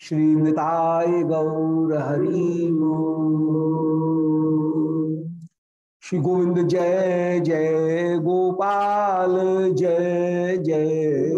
श्री निताय गौर हरि श्री गोविंद जय जय गोपाल जय जय।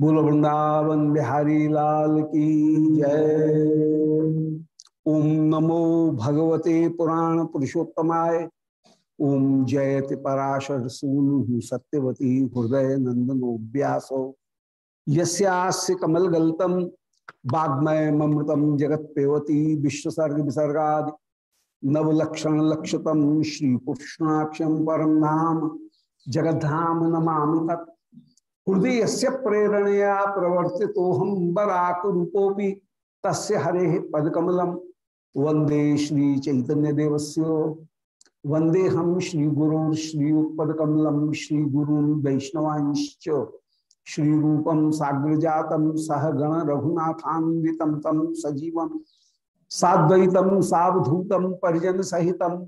बोलो, वृंदावन बिहारी लाल की जय। ओम नमो भगवते पुराण पुरुषोत्तमाय। ओम जयति पराशर सूनु सत्यवती हृदय नंदनो व्यासो। यस्यास्य कमल गलतम वाग्मय ममृतम जगत पेवती विश्वसर्ग विसर्गा नवलक्षण लक्षतम श्री कृष्णाक्षम परम धाम जगद्धाम नमा तत् हृदय से प्रेरणया प्रवर्ति तो हम बराक रूपोपि हरे पदकमलम वंदे श्री चैतन्य देवस्य वंदे हम श्री गुरु श्री पदकमलम श्री गुरु वैष्णवांश्च। श्री रूपम साग्र जातम सह गण रघुनाथान्वितम तम सजीवम साद्वैतम सावधूतम परिजन सहितम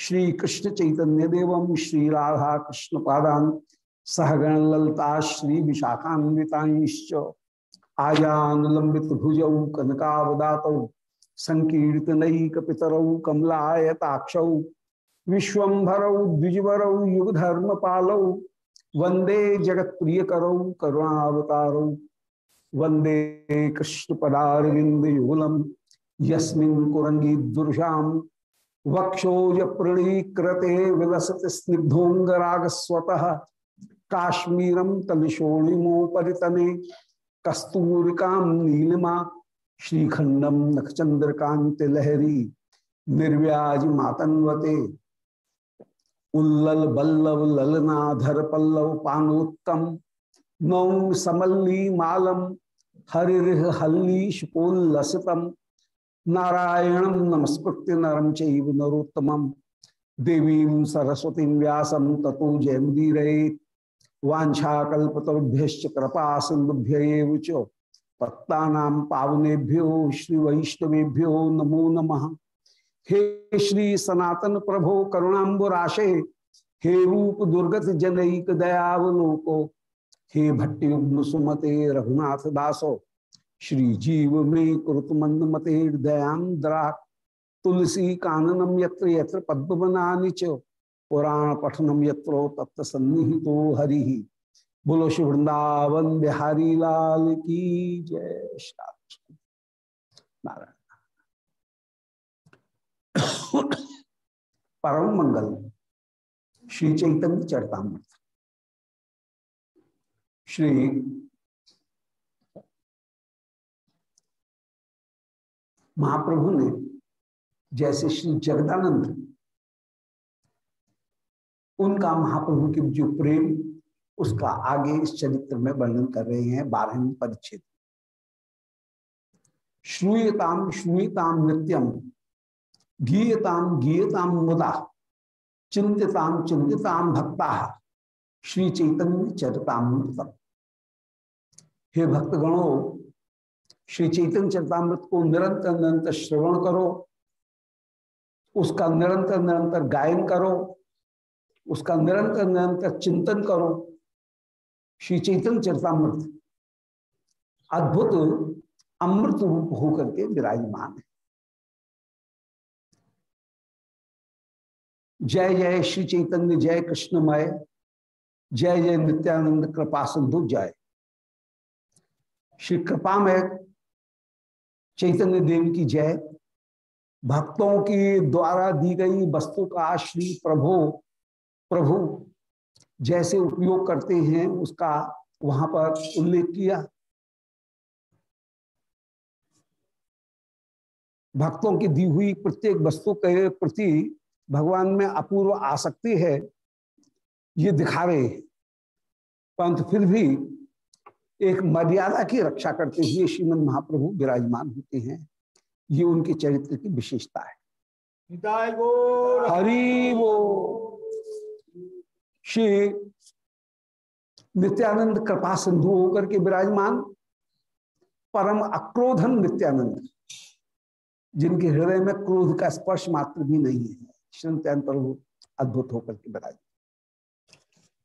श्री कृष्ण चैतन्य देवम श्री राधा कृष्ण पादान सहगण ललता श्री विशाखान्विताश्च आजान लंबित भुजौ कनकावदात संकीर्तनक पितरौ कमलायताक्षौ विश्वभरौ द्विजवरौ युगधर्म पालौ वंदे जगत प्रिय करो करुणावतारो वंदे कृष्ण पदारविंद दुर्शाम वक्षोज प्रणीकृते विलसत स्निग्धोंगराग स्वतः काश्मीरम तलिशोणिमोपरितने कस्तूरिकाम नीलिमा श्रीखंडम नखचंद्रकांत लहरी निर्व्याज मातन्वते उल्लल बल्लव ललनाधर पल्लव पानोत्तम नौ समल्ली मालम हरिह हल्लीश पोल्लसितम नारायणं नमस्कृत्य नरम चैव नरोत्तमं देवीं सरस्वतीं व्यासं ततो जयमुदीरयेत् वाछाकल्पतरुभ्य कृपा सिंधुभ्य पत्ता पावनेभ्यो श्री वैष्णवेभ्यो नमो नमः। हे श्री सनातन प्रभो करुणाबुराशे हे रूप दुर्गत जनईक दयावलोको। हे भट्टुग्न सुमते रघुनाथ दासो। श्री जीव में कुरुत मंद मते दयांद्रा तुलसी काननम यत्र यत्र पद्मनानि च। पुराण पठनम यत्रो तत्व सन्निहितो हरि। बोलो श्री वृंदावन बिहारी लाल की जय नारायण। परम मंगल। श्री चैतन्य चरतामृत। श्री महाप्रभु ने जैसे श्री जगदानंद, उनका महाप्रभु के जो प्रेम, उसका आगे इस चरित्र में वर्णन कर रहे हैं बारहवीं परिच्छेद। श्रूयताम श्रूयताम नित्यम गीयताम गीयताम मुदा चिंतताम चिंतताम भक्ता श्री चैतन्य चरताम हे भक्तगणों श्री चैतन्य चरतामृत को निरंतर निरंतर श्रवण करो, उसका निरंतर निरंतर गायन करो, उसका निरंतर निरंतर चिंतन करो। श्री चैतन्य चरतामृत अद्भुत अमृत रूप होकर के विराजमान है। जय जय श्री चैतन्य, जय कृष्णमय, जय जय नित्यानंद, कृपा सिंधु, जय। श्री कृपा में चैतन्य देव की जय। भक्तों के द्वारा दी गई वस्तु का श्री प्रभु प्रभु जैसे उपयोग करते हैं, उसका वहाँ पर उल्लेख किया। भक्तों की दी हुई प्रत्येक वस्तु के प्रति भगवान में अपूर्व आसक्ति है, ये दिखा रहे हैं। परंतु फिर भी एक मर्यादा की रक्षा करते हुए श्रीमद महाप्रभु विराजमान होते हैं। ये उनके चरित्र की विशेषता है। हरि वो। श्री नित्यानंद कृपा सिंधु होकर के विराजमान परम अक्रोधन नित्यानंद जिनके हृदय में क्रोध का स्पर्श मात्र भी नहीं है श्री नित्यानंद प्रभु अद्भुत होकर के विराजमान।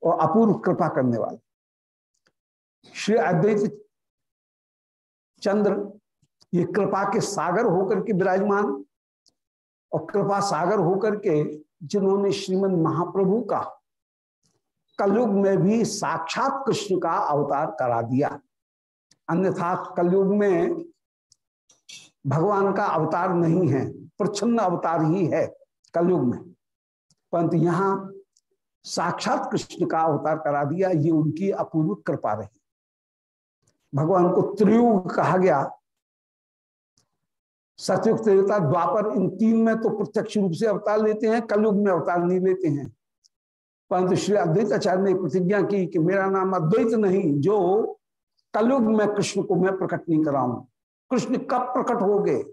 और अपूर्व कृपा करने वाले। श्री अद्वैत चंद्र, ये कृपा के सागर होकर के विराजमान और कृपा सागर होकर के जिन्होंने श्रीमद महाप्रभु का कलयुग में भी साक्षात कृष्ण का अवतार करा दिया। अन्यथा कलयुग में भगवान का अवतार नहीं है प्रच्छन्न अवतार ही है कलयुग में। परंतु यहाँ साक्षात कृष्ण का अवतार करा दिया, ये उनकी अपूर्व कृपा रही। भगवान को त्रियुग कहा गया। सतयुग त्रेता द्वापर, इन तीन में तो प्रत्यक्ष रूप से अवतार लेते हैं, कलयुग में अवतार नहीं लेते हैं। परंतु श्री अद्वैत आचार्य ने प्रतिज्ञा की कि मेरा नाम अद्वैत नहीं, जो कलयुग में कृष्ण को मैं प्रकट नहीं कराऊं। कृष्ण कब प्रकट हो गए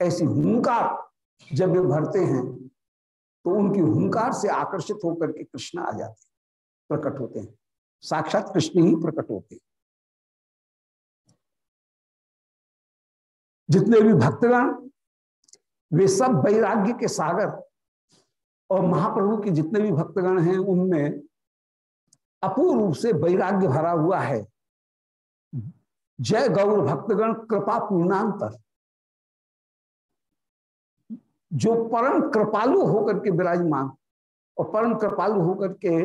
ऐसी हुंकार जब वे भरते हैं तो उनकी हुंकार से आकर्षित होकर के कृष्ण आ जाते प्रकट होते हैं। साक्षात कृष्ण ही प्रकट होते हैं। जितने भी भक्तगण, वे सब वैराग्य के सागर और महाप्रभु के जितने भी भक्तगण हैं, उनमें अपूर्ण रूप से वैराग्य भरा हुआ है। जय गौर भक्तगण, कृपा पूर्णांतर। जो परम कृपालु होकर के विराजमान और परम कृपालु होकर के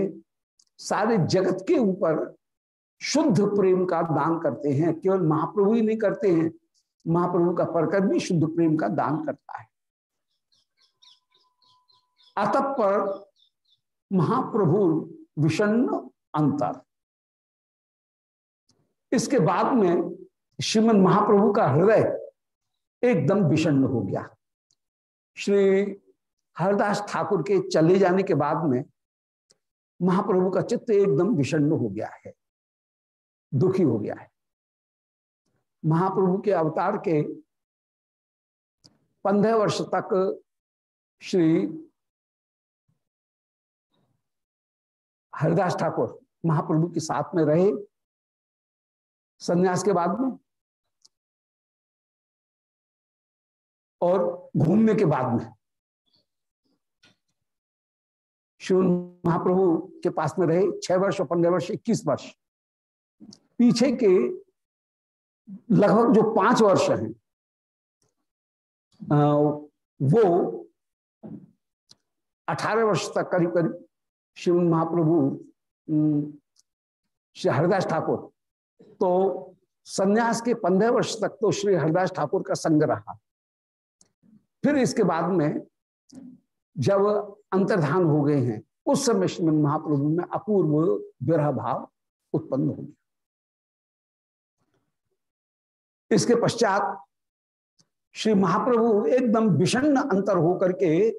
सारे जगत के ऊपर शुद्ध प्रेम का दान करते हैं, केवल महाप्रभु ही नहीं करते हैं महाप्रभु का परकर भी शुद्ध प्रेम का दान करता है। अतः महाप्रभु विषण अंतर। इसके बाद में श्रीमद महाप्रभु का हृदय एकदम विषण हो गया। श्री हरदास ठाकुर के चले जाने के बाद में महाप्रभु का चित्त एकदम विषण हो गया है, दुखी हो गया है। महाप्रभु के अवतार के पंद्रह वर्ष तक श्री हरिदास ठाकुर महाप्रभु के साथ में रहे। संन्यास के बाद में और घूमने के बाद में शिव महाप्रभु के पास में रहे। छह वर्ष और पंद्रह वर्ष, इक्कीस वर्ष। पीछे के लगभग जो पाँच वर्ष हैं वो अठारह वर्ष तक करीब करीब शिव महाप्रभु श्री हरिदास ठाकुर। तो संन्यास के पंद्रह वर्ष तक तो श्री हरिदास ठाकुर का संग रहा। फिर इसके बाद में जब अंतर्धान हो गए हैं, उस समय श्रीमद महाप्रभु में अपूर्व विरह भाव उत्पन्न हो गया। इसके पश्चात श्री महाप्रभु एकदम विषण अंतर होकर के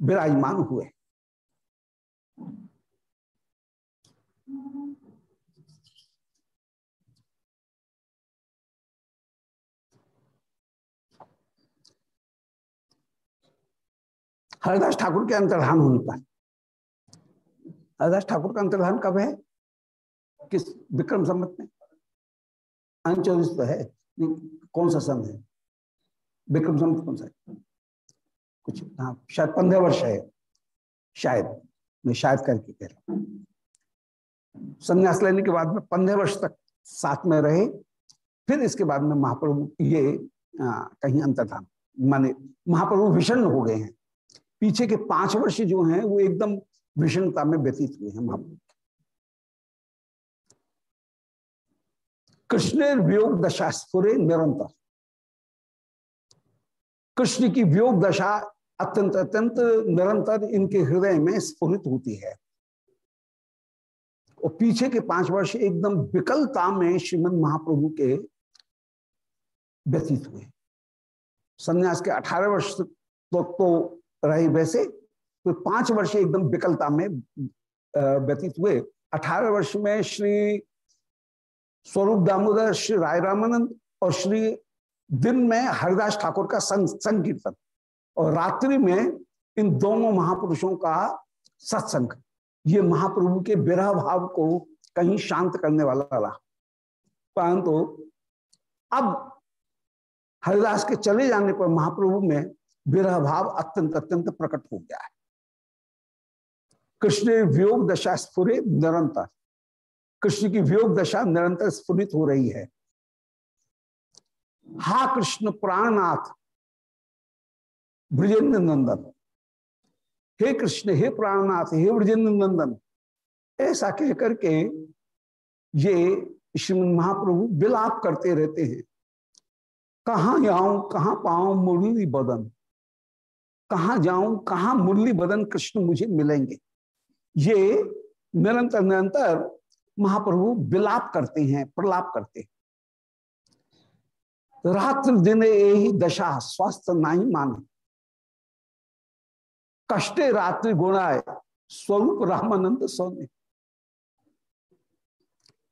विराजमान हुए। हरिदास ठाकुर के अंतर्धान होने पर। हरिदास ठाकुर का अंतर्धान कब है? किस विक्रम संबत में? अनचौबीस तो है। कौन सा सन है? विक्रम संबत कौन सा है? कुछ हाँ शायद पंद्रह वर्ष है। शायद मैं शायद करके कह रहा हूँ। संन्यास लेने के बाद में पंद्रह वर्ष तक साथ में रहे। फिर इसके बाद में महाप्रभु ये आ, कहीं अंतर्धान माने महाप्रभु विषण हो गए हैं। पीछे के पाँच वर्ष जो हैं वो एकदम विषणता में व्यतीत हुए हैं महाप्रभु। कृष्ण वियोग दशा स्फुरे निरंतर। कृष्ण की वियोग दशा अत्यंत अत्यंत निरंतर इनके हृदय में स्फुरित होती है। और पीछे के पाँच वर्ष एकदम विकलता में श्रीमद महाप्रभु के व्यतीत हुए। संन्यास के अठारह वर्ष तो, तो रहे वैसे तो पाँच वर्ष एकदम विकलता में व्यतीत हुए। अठारह वर्ष में श्री स्वरूप दामोदर श्री राय रामानंद और श्री दिन में हरिदास ठाकुर का संग, संकीर्तन। और रात्रि में इन दोनों महापुरुषों का सत्संग। ये महाप्रभु के विरह भाव को कहीं शांत करने वाला रहा। परंतु तो अब हरिदास के चले जाने पर महाप्रभु में विरह भाव अत्यंत अत्यंत प्रकट हो गया है। कृष्ण वियोग दशा स्फुरे निरंतर। कृष्ण की वियोग दशा निरंतर स्फुरित हो रही है। हा कृष्ण प्राणनाथ ब्रजेंद्र नंदन हे कृष्ण, हे प्राणनाथ, हे ब्रजेंद्र नंदन ऐसा कह करके ये श्रीमद महाप्रभु विलाप करते रहते हैं। कहा जाऊँ कहा पाऊँ मुरली बदन? कहा जाऊँ, कहा मुरली बदन कृष्ण मुझे मिलेंगे? ये निरंतर निरंतर महाप्रभु विलाप करते हैं, प्रलाप करते हैं। रात्र दिन यही दशा स्वास्थ्य नहीं माने। कष्टे रात्रि गुणाए, स्वरूप रामानंद सोने।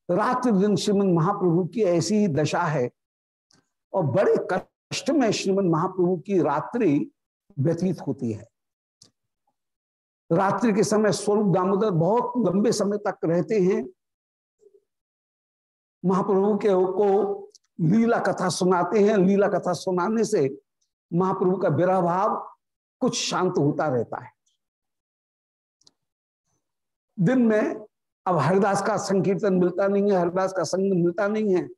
रात्र दिन श्रीमद महाप्रभु की ऐसी ही दशा है, और बड़े कष्ट में श्रीमद महाप्रभु की रात्रि व्यतीत होती है। रात्रि के समय स्वरूप दामोदर बहुत लंबे समय तक रहते हैं महाप्रभु के को लीला कथा सुनाते हैं। लीला कथा सुनाने से महाप्रभु का विरह भाव कुछ शांत होता रहता है। दिन में अब हरिदास का संकीर्तन मिलता नहीं है, हरिदास का संग मिलता नहीं है,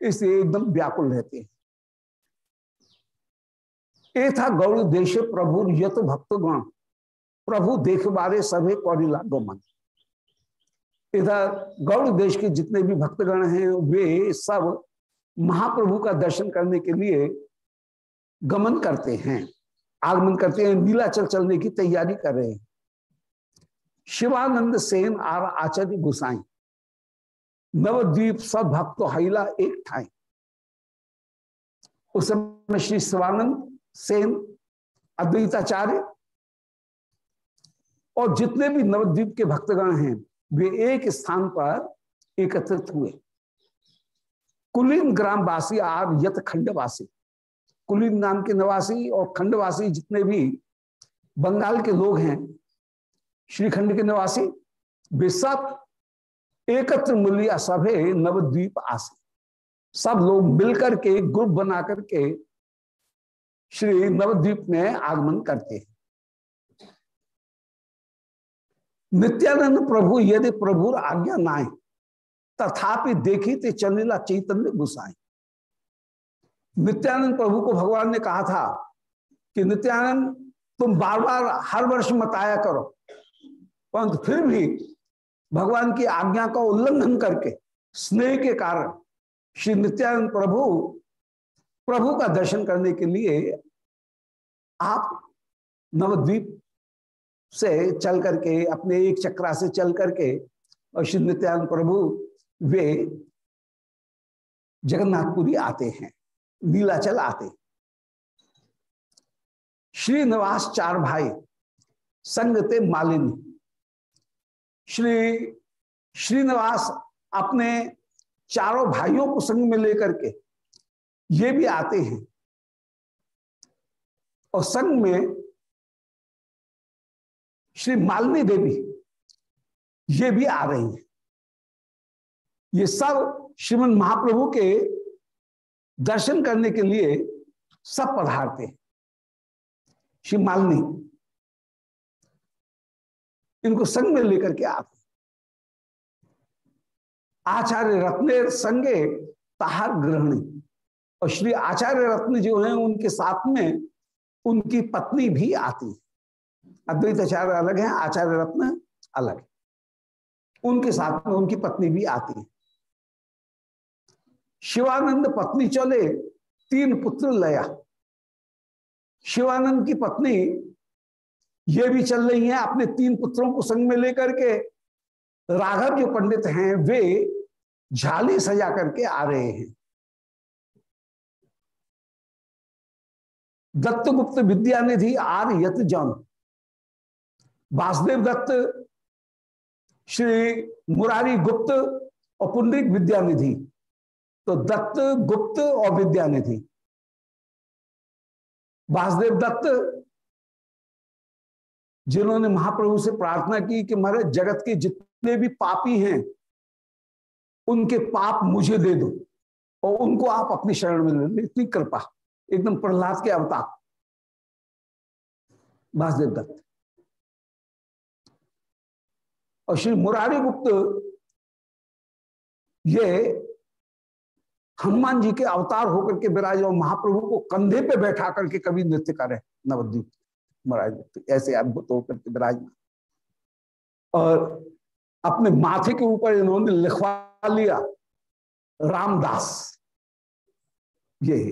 इसलिए एकदम व्याकुल रहते हैं। ए था गौड़ देश प्रभु यत भक्त गण प्रभु देख बारे सभी कौरिला गोमन इधर गौड़ देश के जितने भी भक्तगण हैं, वे सब महाप्रभु का दर्शन करने के लिए गमन करते हैं, आगमन करते हैं, नीलाचल चलने की तैयारी कर रहे हैं। शिवानंद सेन आर आचार्य गुसाई, नवद्वीप सब भक्त हैला एक ठाई। उस समय श्री शिवानंद सेन, अद्वैताचार्य और जितने भी नवद्वीप के भक्तगण हैं वे एक स्थान पर एकत्रित हुए। कुलीन ग्राम वासी आर यत खंडवासी। कुलीन नाम के निवासी और खंडवासी जितने भी बंगाल के लोग हैं, श्रीखंड के निवासी, वे सब एकत्र मूल्य सभे नवद्वीप आसे। सब लोग मिलकर के, ग्रुप बना करके श्री नवद्वीप में आगमन करते हैं। नित्यानंद प्रभु, यदि प्रभु आज्ञा नाए तथापि देखी ते चंद्रिला चैतन्य गुसाई। नित्यानंद प्रभु को भगवान ने कहा था कि नित्यानंद, तुम बार बार हर वर्ष मत आया करो। परंतु फिर भी भगवान की आज्ञा का उल्लंघन करके, स्नेह के कारण श्री नित्यानंद प्रभु प्रभु का दर्शन करने के लिए आप नवद्वीप से चल करके, अपने एक चक्रा से चल करके, और श्री नित्यानंद प्रभु, वे जगन्नाथपुरी आते हैं, नीलाचल आते श्रीनिवास चार भाई, संगते मालिनी। श्री श्रीनिवास अपने चारों भाइयों को संग में लेकर के, ये भी आते हैं। और संग में श्री मालिनी देवी, ये भी आ रही है। ये सब श्रीमद महाप्रभु के दर्शन करने के लिए सब पधारते हैं। श्री मालिनी इनको संग में लेकर के आते आचार्य रत्न संगे ताहार ग्रहणी। और श्री आचार्य रत्न जो हैं, उनके साथ में उनकी पत्नी भी आती है। अद्वैत आचार्य अलग है, आचार्य रत्न अलग है। उनके साथ में उनकी पत्नी भी आती है। शिवानंद पत्नी चले, तीन पुत्र लया। शिवानंद की पत्नी, ये भी चल रही है अपने तीन पुत्रों को संग में लेकर के। राघव जो पंडित हैं, वे झाली सजा करके आ रहे हैं। दत्तगुप्त विद्यानिधि आर यत जन। वासुदेव दत्त, श्री मुरारी गुप्त और पुंडरिक विद्यानिधि। तो दत्त, गुप्त और विद्यानिधि। वासुदेव दत्त, जिन्होंने महाप्रभु से प्रार्थना की कि महाराज, जगत के जितने भी पापी हैं, उनके पाप मुझे दे दो और उनको आप अपनी शरण में ले इतनी कृपा, एकदम प्रहलाद के अवतार। वासुदेव दत्त। और श्री मुरारी गुप्त ये हनुमान जी के अवतार होकर के विराज और महाप्रभु को कंधे पे बैठा करके कभी नृत्य करे नवद्वीप मुरारी गुप्त ऐसे अद्भुत होकर के विराजमान। और अपने माथे के ऊपर इन्होंने लिखवा लिया, रामदास। ये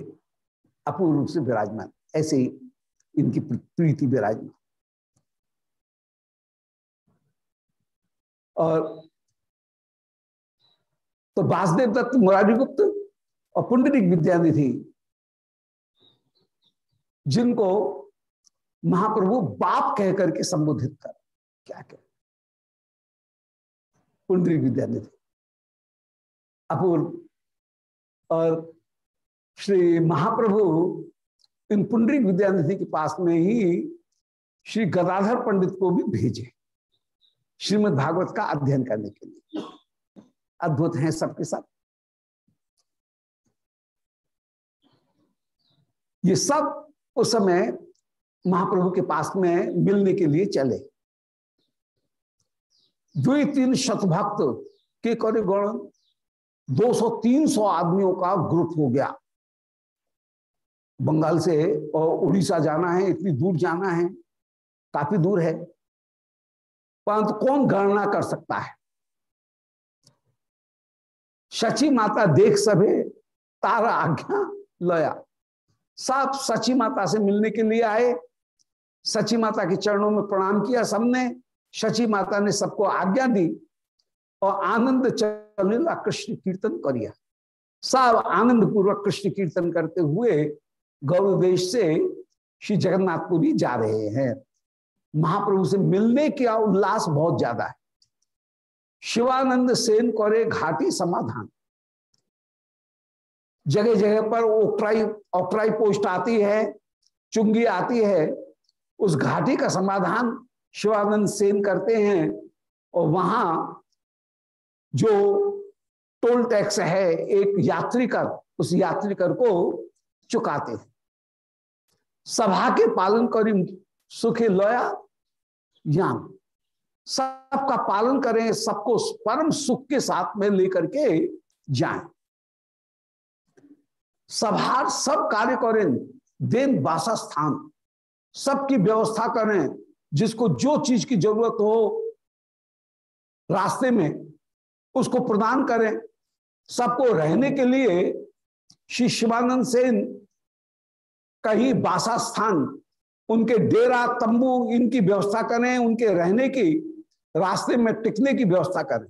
अपूर्ण रूप से विराजमान। ऐसे ही इनकी प्रीति विराजमान। और तो वासुदेव दत्त मुरारी गुप्त और पुंडरिक विद्यानिधि जिनको महाप्रभु बाप कह करके संबोधित कर। क्या कह? पुंडरिक विद्यानिधि अपूर्व। और श्री महाप्रभु इन पुंडरिक विद्यानिधि के पास में ही श्री गदाधर पंडित को भी भेजे। श्रीमद् भागवत का अध्ययन करने के लिए। अद्भुत हैं सबके सब। ये सब उस समय महाप्रभु के पास में मिलने के लिए चले। दो तीन शतभक्त के करे गण 200-300 आदमियों का ग्रुप हो गया। बंगाल से और उड़ीसा जाना है, इतनी दूर जाना है, काफ़ी दूर है। परंतु कौन गणना कर सकता है? शची माता देख सभे, तारा आज्ञा लया। सब सची माता से मिलने के लिए आए। सची माता के चरणों में प्रणाम किया सबने। शची माता ने सबको आज्ञा दी और आनंद चलिला कृष्ण कीर्तन करिया। सब आनंद पूर्वक कृष्ण कीर्तन करते हुए गौर देश से श्री जगन्नाथपुरी जा रहे हैं। महाप्रभु से मिलने का उल्लास बहुत ज़्यादा है। शिवानंद सेन करे घाटी समाधान। जगह जगह पर ओक्ट्राई ओक्ट्राई पोस्ट आती है, चुंगी आती है, उस घाटी का समाधान शिवानंद सेन करते हैं और वहाँ जो टोल टैक्स है, एक यात्री कर उस यात्री कर को चुकाते हैं। सभा के पालन करी सुखी लोया ज्ञान सबका पालन करें, सबको परम सुख के साथ में लेकर के जाए। सभार सब कार्य करें, देन बासा स्थान सबकी व्यवस्था करें, जिसको जो चीज़ की ज़रूरत हो, रास्ते में उसको प्रदान करें। सबको रहने के लिए श्री शिवानंद सेन कहीं बासा स्थान उनके डेरा, तंबू, इनकी व्यवस्था करें, उनके रहने की, रास्ते में टिकने की व्यवस्था करें।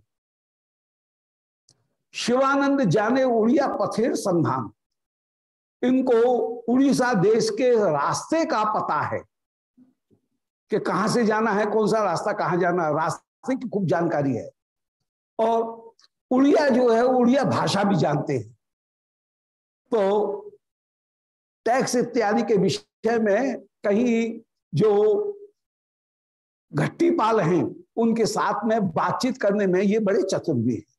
शिवानंद जाने उड़िया पथेर संधान। इनको उड़ीसा देश के रास्ते का पता है कि कहाँ से जाना है, कौन सा रास्ता कहाँ जाना रास्ते की खूब जानकारी है। और उड़िया जो है, उड़िया भाषा भी जानते हैं। तो टैक्स इत्यादि के विषय में कहीं जो घट्टी पाल हैं, उनके साथ में बातचीत करने में ये बड़े चतुर भी हैं।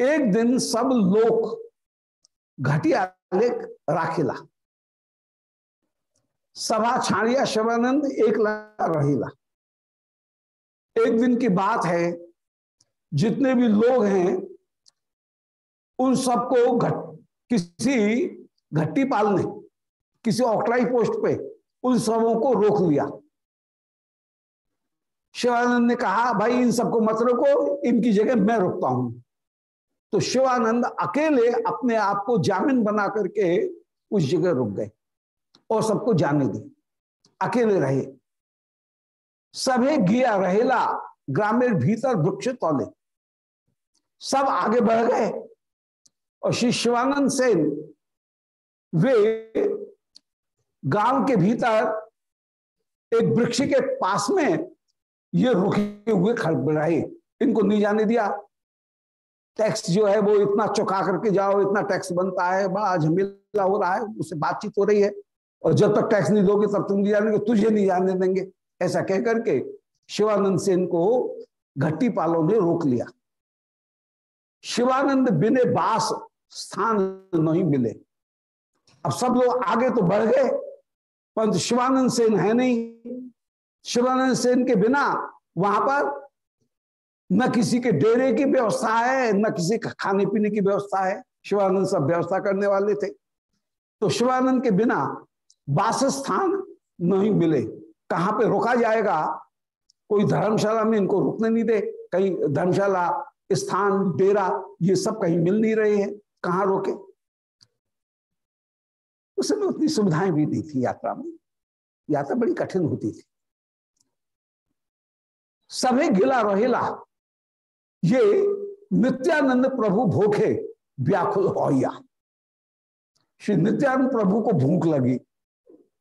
एक दिन सब लोग घटिया राखिला। सभा छाणिया शिवानंद एक रहीला। एक दिन की बात है, जितने भी लोग हैं, उन सबको घट, किसी घट्टी पाल ने किसी ऑक्लाई पोस्ट पे उन सबों को रोक लिया। शिवानंद ने कहा, भाई, इन सबको मत रोको, इनकी जगह मैं रुकता हूँ। तो शिवानंद अकेले अपने आप को जामिन बना करके उस जगह रुक गए और सबको जाने दी अकेले रहे। सभी गिया रहेला, ग्रामीण भीतर वृक्ष तौले। सब आगे बढ़ गए और श्री शिवानंद सेन, वे गाँव के भीतर एक वृक्ष के पास में ये रुके हुए खड़े रहे। इनको नहीं जाने दिया। टैक्स जो है वो इतना चुका करके जाओ, इतना टैक्स बनता है, बड़ा झमेला हो रहा है, उससे बातचीत हो रही है। और जब तक टैक्स नहीं दोगे, तब तुम नहीं जानेंगे, तुझे नहीं जाने देंगे। ऐसा कह करके शिवानंद सेन को घट्टी पालों ने रोक लिया। शिवानंद बिने बास स्थान नहीं मिले। अब सब लोग आगे तो बढ़ गए। परंतु शिवानंद सेन है नहीं। शिवानंद सेन के बिना वहाँ पर न किसी के डेरे की व्यवस्था है, न किसी का खाने पीने की व्यवस्था है। शिवानंद सब व्यवस्था करने वाले थे। तो शिवानंद के बिना वास स्थान नहीं मिले। कहाँ पे रोका जाएगा? कोई धर्मशाला में इनको रुकने नहीं दे। कहीं धर्मशाला, स्थान, डेरा, ये सब कहीं मिल नहीं रहे हैं। कहाँ रोके? उस समय उतनी सुविधाएँ भी नहीं थी यात्रा में। यात्रा बड़ी कठिन होती थी। सभी गिला रहेला, ये नित्यानंद प्रभु भूखे व्याकुल होया श्री नित्यानंद प्रभु को भूख लगी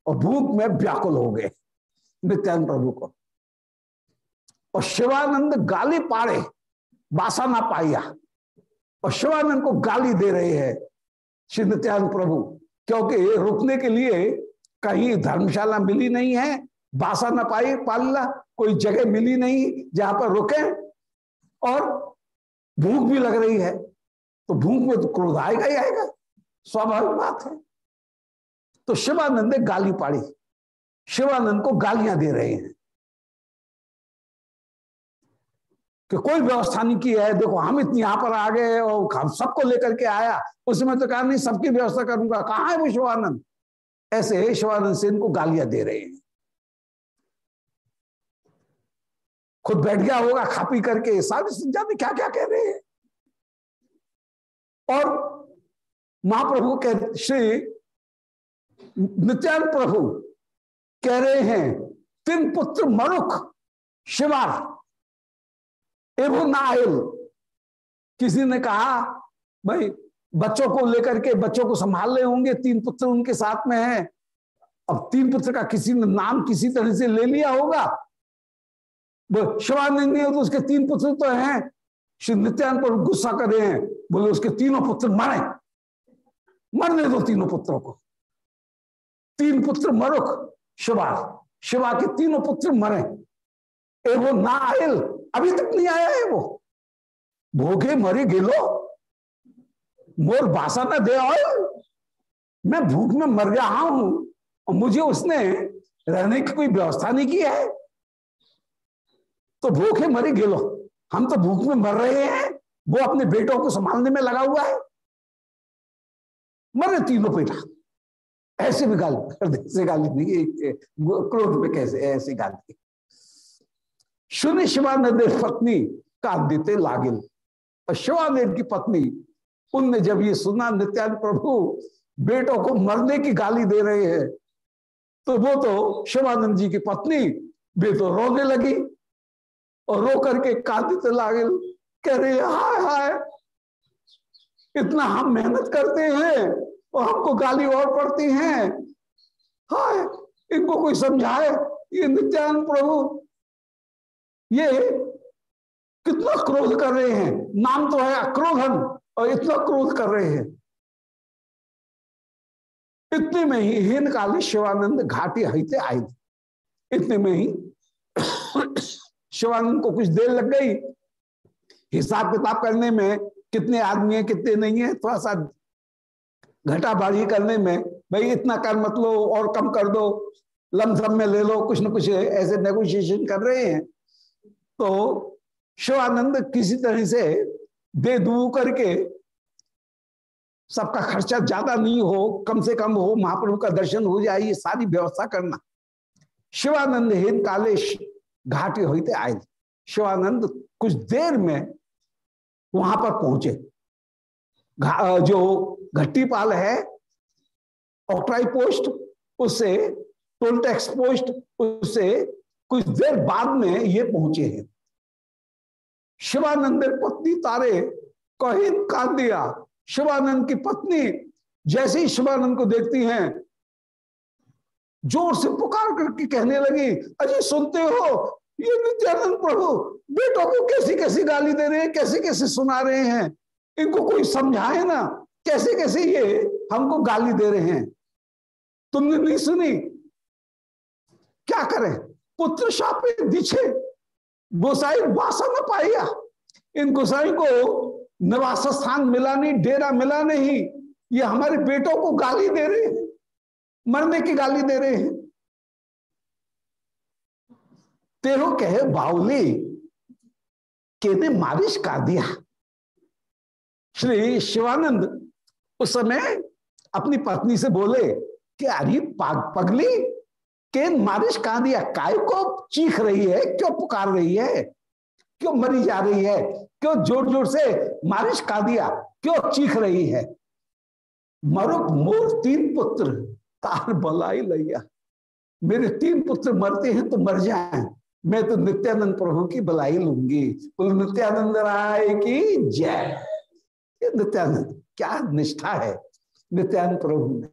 और भूख में व्याकुल हो गए नित्यानंद प्रभु को। और शिवानंद गाली पाड़े, बासा ना पाया और शिवानंद को गाली दे रहे हैं श्री नित्यानंद प्रभु। क्योंकि रुकने के लिए कहीं धर्मशाला मिली नहीं है, बासा न पाई, पालना, कोई जगह मिली नहीं जहाँ पर रुके, और भूख भी लग रही है तो भूख में तो क्रोध आएगा ही आएगा, स्वाभाविक बात है। तो शिवानंद ने गाली पाड़ी, शिवानंद को गालियाँ दे रहे हैं। कि कोई व्यवस्था नहीं की है। देखो, हम इतनी यहाँ पर आ गए और हम सबको लेकर के आया। उसमें तो कहा, नहीं, सबकी व्यवस्था करूँगा। कहा है वो शिवानंद? ऐसे शिवानंद से इनको गालियाँ दे रहे हैं। खुद बैठ गया होगा, खा पी करके। सारी जाते क्या क्या कह रहे हैं? और महाप्रभु कह, श्री नित्यान प्रभु कह रहे हैं, तीन पुत्र मरुख, शिवार। नायल किसी ने कहा, भाई, बच्चों को लेकर के बच्चों को संभाल रहे होंगे, तीन पुत्र उनके साथ में है। अब तीन पुत्र का किसी ने नाम किसी तरह से ले लिया होगा? वो शिवानंद तो उसके तीन पुत्र तो हैं। श्री नित्यानंद पर गुस्सा कर रहे हैं। बोले, उसके तीनों पुत्र मरे। मरने दो तीनों पुत्रों को। तीन पुत्र मरुख शिवा। शिवा के तीनों पुत्र मरे। एवं आयल अभी तक नहीं आया है वो। भोगे मरे गिलो, मोर बासा न दे आयल मैं भूख में मर गया हूँ और मुझे उसने रहने की कोई व्यवस्था नहीं की है। तो भूखे मरे गिलो, हम तो भूख में मर रहे हैं, वो अपने बेटों को संभालने में लगा हुआ है। मरे तीनों बेटा ऐसे भी गाली कर दे ऐसे गाली नहीं, क्रोध में कैसे, ऐसी गाली। शून्य शिवानंद पत्नी का देते लागिल। और शिवानंद की पत्नी, उनने जब ये सुना नित्यान प्रभु, बेटों को मरने की गाली दे रहे हैं तो वो तो शिवानंद जी की पत्नी, वे तो रोने लगी। और रो करके कादित लागिल, कह रहे, हाय हाय, इतना हम मेहनत करते हैं, और हमको गाली और पड़ती हैं। हाय, इनको कोई समझाए? ये नित्यानंद प्रभु ये कितना क्रोध कर रहे हैं? नाम तो है अक्रोधन और इतना क्रोध कर रहे हैं। इतने में ही हिन काली शिवानंद घाटी हईते आई। थी इतने में ही शिवानंद को कुछ देर लग गई। हिसाब किताब करने में कितने आदमी है, कितने नहीं है, थोड़ा सा घटा बाढ़ी करने में, भाई इतना कर मत लो और कम कर दो, लमसम में ले लो, कुछ न कुछ ऐसे नेगोशिएशन कर रहे हैं। तो शिवानंद किसी तरह से दे दू करके सबका खर्चा ज़्यादा नहीं हो, कम से कम हो, महाप्रभु का दर्शन हो जाए, ये सारी व्यवस्था करना। शिवानंद हिन कालेश घाटी होते आए। शिवानंद कुछ देर में वहाँ पर पहुँचे। जो घट्टीपाल है, ऑक्ट्राई पोस्ट, उससे टोल टैक्स पोस्ट, उससे कुछ देर बाद में ये पहुँचे हैं। शिवानंद पत्नी तारे कहीन काट दिया। शिवानंद की पत्नी जैसे ही शिवानंद को देखती हैं, ज़ोर से पुकार करके कहने लगी, अजी सुनते हो? ये नित्यानंद प्रभु, बेटों को कैसी कैसी गाली दे रहे हैं कैसे कैसे सुना रहे हैं? इनको कोई समझाए ना? कैसे कैसे ये हमको गाली दे रहे हैं? तुमने नहीं सुनी? क्या करें? पुत्र शापे दिछे गोसाई वासा न पाएगा इन गोसाई को निवास स्थान मिला नहीं, डेरा मिला नहीं। ये हमारे बेटों को गाली दे रहे हैं, मरने की गाली दे रहे हैं। तेरो कहे बाउली के ने मारिश कर दिया। श्री शिवानंद उस समय अपनी पत्नी से बोले कि, अरे पगली के मारिश कहा दिया काय को चीख रही है, क्यों पुकार रही है? क्यों मरी जा रही है? क्यों ज़ोर ज़ोर से मारिश का दिया क्यों चीख रही है? मरुक मोर तीन पुत्र तार बलाई लैया। मेरे तीन पुत्र मरते हैं तो मर जाए। मैं तो नित्यानंद प्रभु की बलाई लूँगी। बोल, नित्यानंद राय की जय। नित्यानंद, क्या निष्ठा है? नित्यानंद प्रभु में।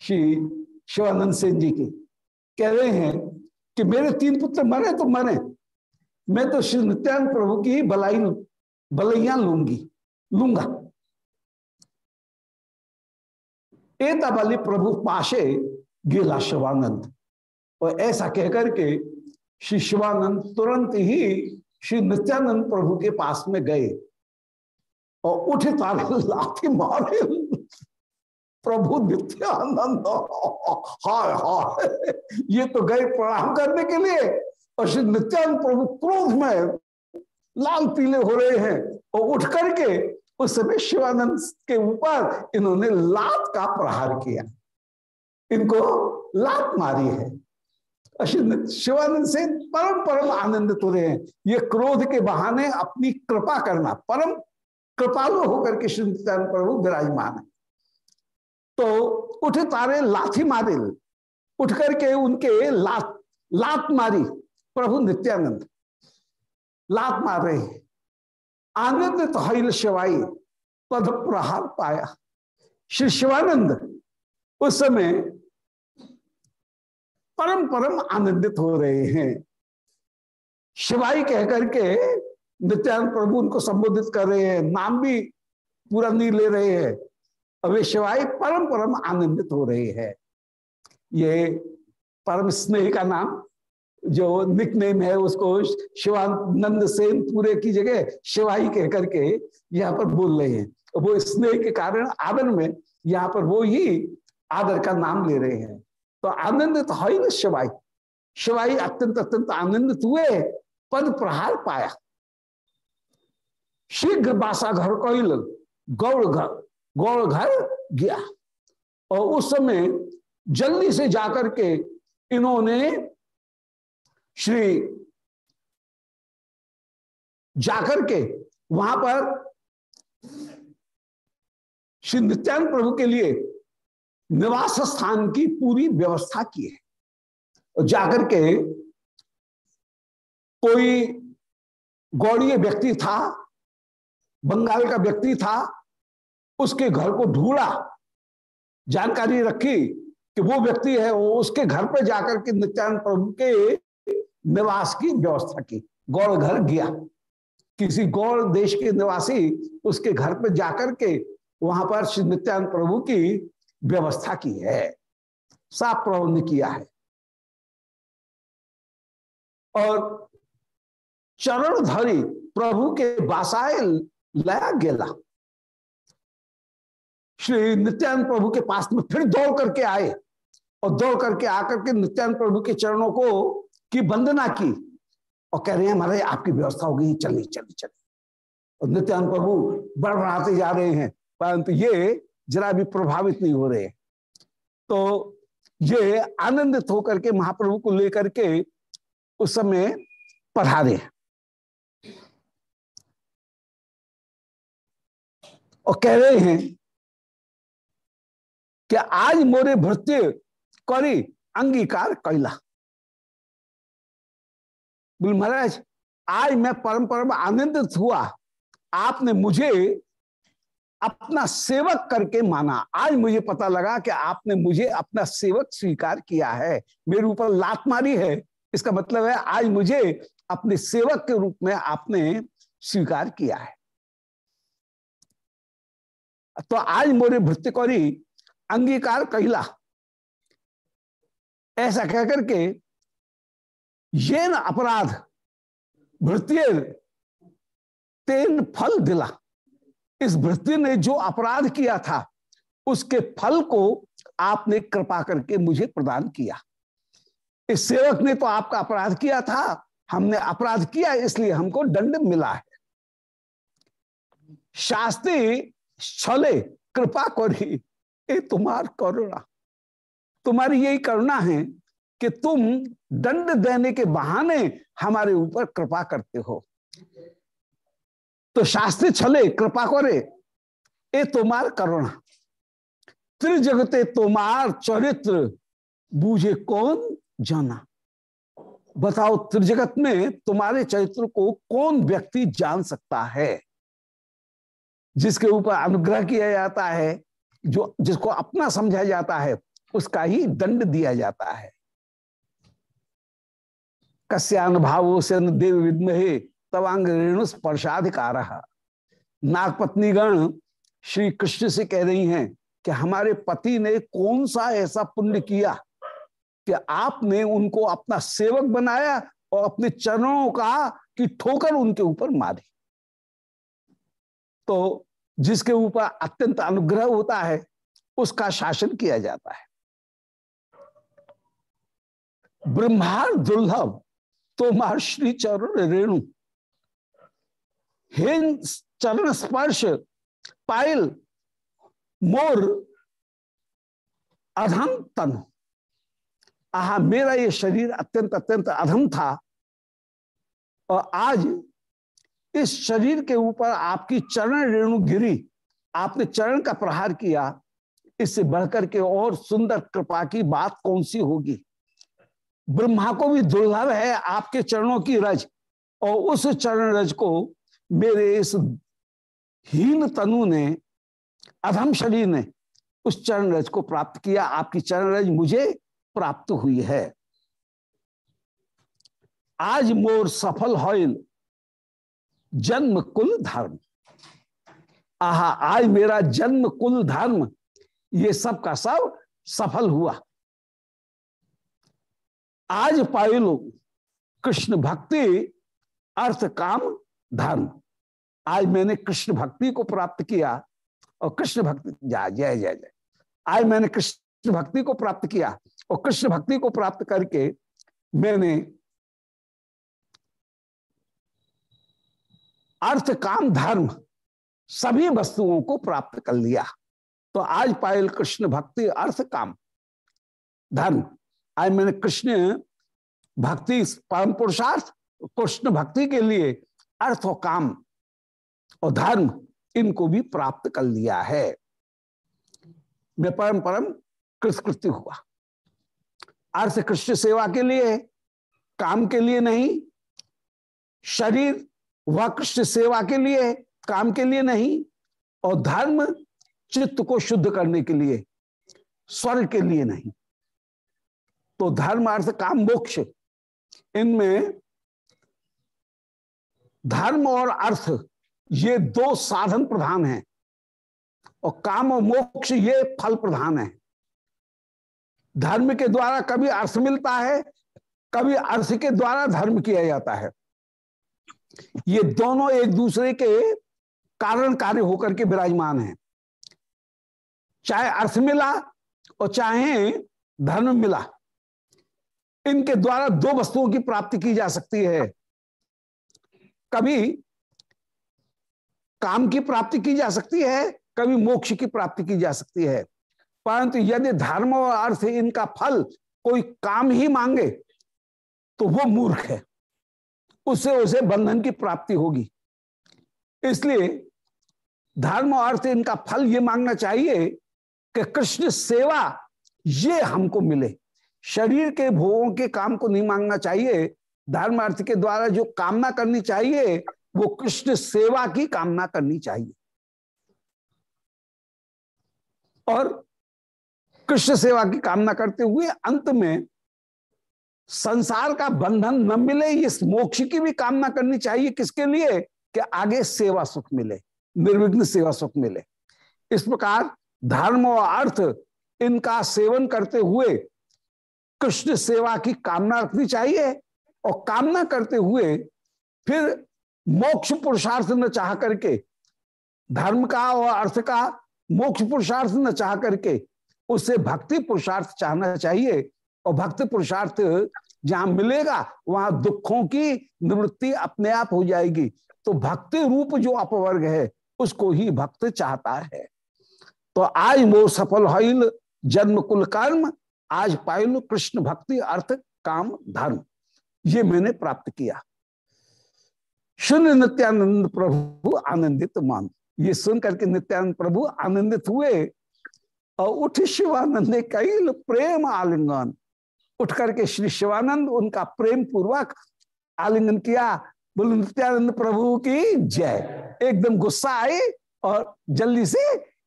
श्री शिवानंद सेन जी की कह रहे हैं कि मेरे तीन पुत्र मरे तो मरे। मैं तो श्री नित्यानंद प्रभु की बलाई बलैया लूँगी, लूँगा। एता वाली प्रभु पाशे गिला शिवानंद। और ऐसा कहकर के श्री शिवानंद तुरंत ही श्री नित्यानंद प्रभु के पास में गए और उठे तारे लाठी मारे। प्रभु नित्यानंद। हाय हाय। ये तो गए प्रणाम करने के लिए। और श्री नित्यानंद प्रभु क्रोध में लाल पीले हो रहे हैं। और उठ करके उस समय शिवानंद के ऊपर इन्होंने लात का प्रहार किया। इनको लात मारी है। शिवानंद से परम परम आनंदित हो रहे हैं। ये क्रोध के बहाने अपनी कृपा करना, परम कृपालु होकर के श्री नित्यानंद प्रभु विराजमान है। तो उठे तारे लाथी मारे उठ करके उनके लात लात मारी, प्रभु नित्यानंद। लात मार रहे हैं आनंदित हईल शिवाई, पद प्रहार पाया। श्री शिवानंद उस समय परम परम आनंदित हो रहे हैं। शिवाई कह करके नित्यानंद प्रभु उनको संबोधित कर रहे हैं, नाम भी पूरा नहीं ले रहे हैं। अवे शिवाई परम परम आनंदित हो रहे हैं। ये परम स्नेह का नाम, जो निक नेम है उसको शिवानंद सेन पूरे की जगह शिवाई कह करके यहाँ पर बोल रहे हैं। वो स्नेह के कारण आदर में यहाँ पर वो ही आदर का नाम ले रहे हैं। तो आनंदित तो है ना शिवाई शिवाई अत्यंत अत्यंत आनंदित हुए, पद प्रहार पाया। शीघ्र बासा घर कोइल गौड़ घर। गौड़ घर गया। और उस समय जल्दी से जाकर के इन्होंने श्री जाकर के वहाँ पर श्री नित्यानंद प्रभु के लिए निवास स्थान की पूरी व्यवस्था की है। और जाकर के कोई गौड़ीय व्यक्ति था, बंगाल का व्यक्ति था उसके घर को ढूंढा, जानकारी रखी कि वो व्यक्ति है, वो उसके घर पर जाकर के नित्यानंद प्रभु के निवास की व्यवस्था की। गौड़ घर गया। किसी गौड़ देश के निवासी उसके घर पर जाकर के वहाँ पर श्री नित्यानंद प्रभु की व्यवस्था की है। साफ़ प्रबंध किया है। और चरणधरी प्रभु के बासाए लया गेला। श्री नित्यानंद प्रभु के पास में फिर दौड़ करके आए और दौड़ करके आकर के नित्यानंद प्रभु के चरणों को की वंदना की और कह रहे हैं हमारे आपकी व्यवस्था हो गई, चलिए चलिए चलिए। और नित्यानंद प्रभु बढ़ बढ़ाते जा रहे हैं, परंतु ये जरा भी प्रभावित नहीं हो रहे तो ये आनंदित होकर के महाप्रभु को लेकर के उस समय पढ़ारे और कह रहे हैं कि आज मोरे भृत्य करी अंगीकार कैला बोल महाराज, आज मैं परम परम आनंदित हुआ। आपने मुझे अपना सेवक करके माना। आज मुझे पता लगा कि आपने मुझे अपना सेवक स्वीकार किया है। मेरे ऊपर लात मारी है। इसका मतलब है, आज मुझे अपने सेवक के रूप में आपने स्वीकार किया है। तो आज मोरे भृत्य कौरी अंगीकार कहला। ऐसा कहकर के ये न अपराध भृत्य तेन फल दिला। इस भृत्य ने जो अपराध किया था, उसके फल को आपने कृपा करके मुझे प्रदान किया। इस सेवक ने तो आपका अपराध किया था, हमने अपराध किया, इसलिए हमको दंड मिला है। शास्त्री, छले, कृपा करी। ये तुम्हार करुणा। तुम्हारी यही करुणा है कि तुम दंड देने के बहाने हमारे ऊपर कृपा करते हो। तो शास्त्र छले, कृपा करे, ए, तुम्हार करुणा। त्रिजगते तुम्हार चरित्र, बूझे कौन जाना? बताओ, त्रिजगत में तुम्हारे चरित्र को कौन व्यक्ति जान सकता है? जिसके ऊपर अनुग्रह किया जाता है जो, जिसको अपना समझा जाता है, उसका ही दंड दिया जाता है। कस्यानुभाव से देव विद्महे तवांग रेणु स्पर्शाधिकार। नागपत्नीगण श्री कृष्ण से कह रही हैं कि हमारे पति ने कौन सा ऐसा पुण्य किया कि आपने उनको अपना सेवक बनाया और अपने चरणों का कि ठोकर उनके ऊपर मारी। तो जिसके ऊपर अत्यंत अनुग्रह होता है, उसका शासन किया जाता है। ब्रह्मांड दुर्लभ तो महर्षि चरण रेणु हेन चरण स्पर्श, पायल, मोर, अधम तन। आहा, मेरा ये शरीर अत्यंत अत्यंत अधम था, और आज इस शरीर के ऊपर आपकी चरण रेणु गिरी। आपने चरण का प्रहार किया। इससे बढ़कर के और सुंदर कृपा की बात कौन सी होगी? ब्रह्मा को भी दुर्लभ है आपके चरणों की रज, और उस चरण रज को मेरे इस हीन तनु ने, अधम शरीर ने उस चरण रज को प्राप्त किया। आपकी चरण रज मुझे प्राप्त हुई है। आज मोर सफल हॉल जन्म कुल धर्म। आहा, आज मेरा जन्म कुल धर्म, ये सब का सब सफल हुआ। आज पायलो कृष्ण भक्ति अर्थ काम धर्म। आज मैंने कृष्ण भक्ति को प्राप्त किया और कृष्ण भक्ति जय जय जय जय। आज मैंने कृष्ण भक्ति को प्राप्त किया और कृष्ण भक्ति को प्राप्त करके मैंने अर्थ, काम, धर्म सभी वस्तुओं को प्राप्त कर लिया। तो आज पायल कृष्ण भक्ति, अर्थ, काम, धर्म। आज मैंने कृष्ण भक्ति, परम पुरुषार्थ, कृष्ण भक्ति के लिए अर्थ और काम और धर्म इनको भी प्राप्त कर लिया है। मैं परम परम कृतकृत्य हुआ। अर्थ कृष्ण सेवा के लिए, काम के लिए नहीं, शरीर वह कृष्ण सेवा के लिए, काम के लिए नहीं, और धर्म चित्त को शुद्ध करने के लिए, स्वर्ग के लिए नहीं। तो धर्म अर्थ काम मोक्ष। इनमें धर्म और अर्थ, ये दो साधन प्रधान हैं, और काम और मोक्ष ये फल प्रधान है। धर्म के द्वारा कभी अर्थ मिलता है, कभी अर्थ के द्वारा धर्म किया जाता है। ये दोनों एक दूसरे के कारण कार्य होकर के विराजमान हैं। चाहे अर्थ मिला और चाहे धर्म मिला, इनके द्वारा दो वस्तुओं की प्राप्ति की जा सकती है। कभी काम की प्राप्ति की जा सकती है, कभी मोक्ष की प्राप्ति की जा सकती है। परंतु यदि धर्म और अर्थ इनका फल कोई काम ही मांगे तो वो मूर्ख है। उससे उसे बंधन की प्राप्ति होगी। इसलिए धर्म अर्थ इनका फल ये मांगना चाहिए कि कृष्ण सेवा ये हमको मिले। शरीर के भोगों के काम को नहीं मांगना चाहिए। धर्म अर्थ के द्वारा जो कामना करनी चाहिए, वो कृष्ण सेवा की कामना करनी चाहिए। और कृष्ण सेवा की कामना करते हुए अंत में संसार का बंधन न मिले, इस मोक्ष की भी कामना करनी चाहिए किसके लिए? कि आगे सेवा सुख मिले, निर्विघ्न सेवा सुख मिले। इस प्रकार धर्म और अर्थ इनका सेवन करते हुए कृष्ण सेवा की कामना रखनी चाहिए और कामना करते हुए फिर मोक्ष पुरुषार्थ न चाह करके, धर्म का और अर्थ का मोक्ष पुरुषार्थ न चाह करके, उसे भक्ति पुरुषार्थ चाहना चाहिए और भक्ति पुरुषार्थ जहाँ मिलेगा, वहाँ दुखों की निवृत्ति अपने आप हो जाएगी। तो भक्ति रूप जो अपवर्ग है, उसको ही भक्त चाहता है। तो आज मोर सफल हईल जन्म कुल कर्म, आज पायल कृष्ण भक्ति अर्थ काम धर्म। ये मैंने प्राप्त किया। शून्य नित्यानंद प्रभु आनंदित मान। ये सुन करके नित्यानंद प्रभु आनंदित हुए। और उठ शिवानंद कैल प्रेम आलिंगन। उठ करके श्री शिवानंद उनका प्रेम पूर्वक आलिंगन किया। बोल, नित्यानंद प्रभु की जय। एकदम गुस्सा आई और जल्दी से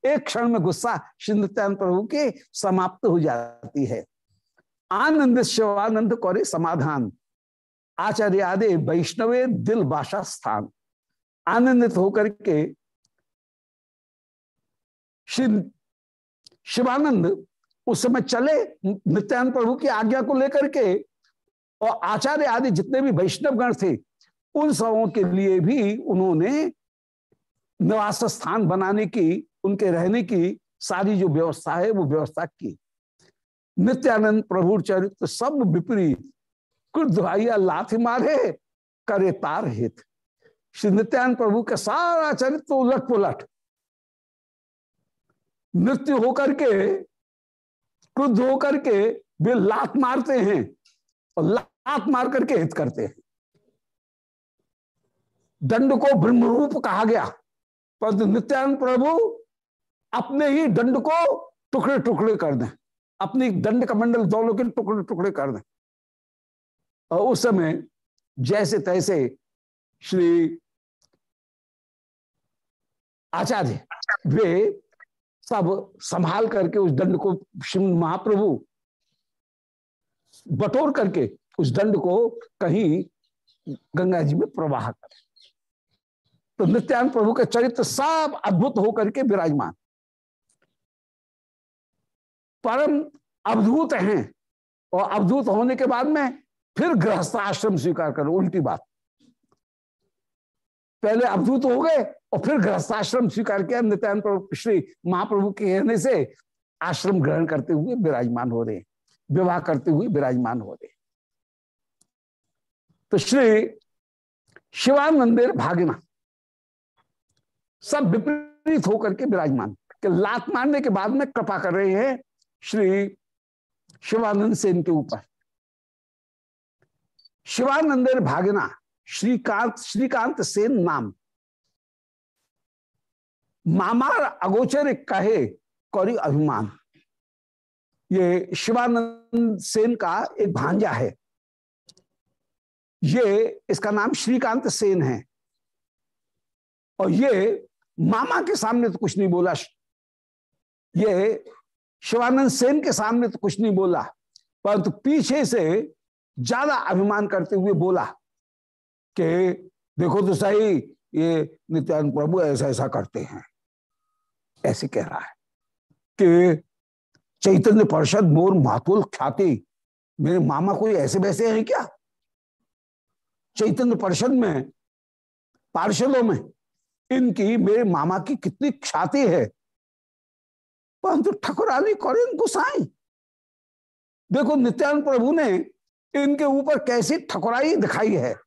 एक क्षण में गुस्सा श्री नित्यानंद प्रभु की समाप्त हो जाती है। आनंद शिवानंद करे समाधान। आचार्य आदि वैष्णवे दिल भाषा स्थान। आनंदित होकर के शिवानंद उस समय चले नित्यानंद प्रभु की आज्ञा को लेकर के और आचार्य आदि जितने भी वैष्णवगण थे, उन सबों के लिए भी उन्होंने निवास स्थान बनाने की, उनके रहने की सारी जो व्यवस्था है, वो व्यवस्था की। नित्यानंद प्रभु चरित्र सब विपरीत क्रुद्ध भाइया लाथी मारे, करे तार हित। श्री नित्यानंद प्रभु का सारा चरित्र उलट पुलट। नृत्य होकर के क्रुद्ध होकर के वे लात मारते हैं और लात मार करके हित करते हैं। दंड को ब्रह्म रूप कहा गया। पर नित्यानंद प्रभु अपने ही दंड को टुकड़े टुकड़े कर दें। अपनी दंड कमंडल दोनों के टुकड़े टुकड़े कर दें। और उस समय जैसे तैसे श्री आचार्य, वे सब संभाल करके उस दंड को श्री महाप्रभु बटोर करके उस दंड को कहीं गंगा जी में प्रवाह कर। तो नित्यानंद प्रभु के चरित्र सब अद्भुत होकर के विराजमान। परम अवधूत हैं और अवधूत होने के बाद में फिर गृहस्थ आश्रम स्वीकार करो, उल्टी बात। पहले अवधूत हो गए और फिर गृहस्थाश्रम स्वीकार किया नित्यान श्री महाप्रभु के कहने से आश्रम ग्रहण करते हुए विराजमान हो रहे विवाह करते हुए विराजमान हो रहे तो श्री शिवान मंदिर भागना सब विपरीत होकर के विराजमान, कि लात मारने के बाद में कृपा कर रहे हैं श्री शिवानंद सेन के ऊपर। शिवानंदेर भागना श्रीकांत श्रीकांत सेन नाम। मामार अगोचर कहे कौरी अभिमान। ये शिवानंद सेन का एक भांजा है। ये, इसका नाम श्रीकांत सेन है। और ये मामा के सामने तो कुछ नहीं बोला। ये शिवानंद सेन के सामने तो कुछ नहीं बोला। परंतु पीछे से ज़्यादा अभिमान करते हुए बोला। कि देखो तो सही, ये नित्यानंद प्रभु ऐसा ऐसा करते हैं। ऐसे कह रहा है कि चैतन्य परिषद मोर मातुल ख्याति। मेरे मामा कोई ऐसे वैसे हैं क्या? चैतन्य परिषद में पार्षदों में, इनकी, मेरे मामा की कितनी ख्याति है। परंतु तो ठकुराली कौन गुसाई देखो नित्यानंद प्रभु ने इनके ऊपर कैसी ठकुराई दिखाई है।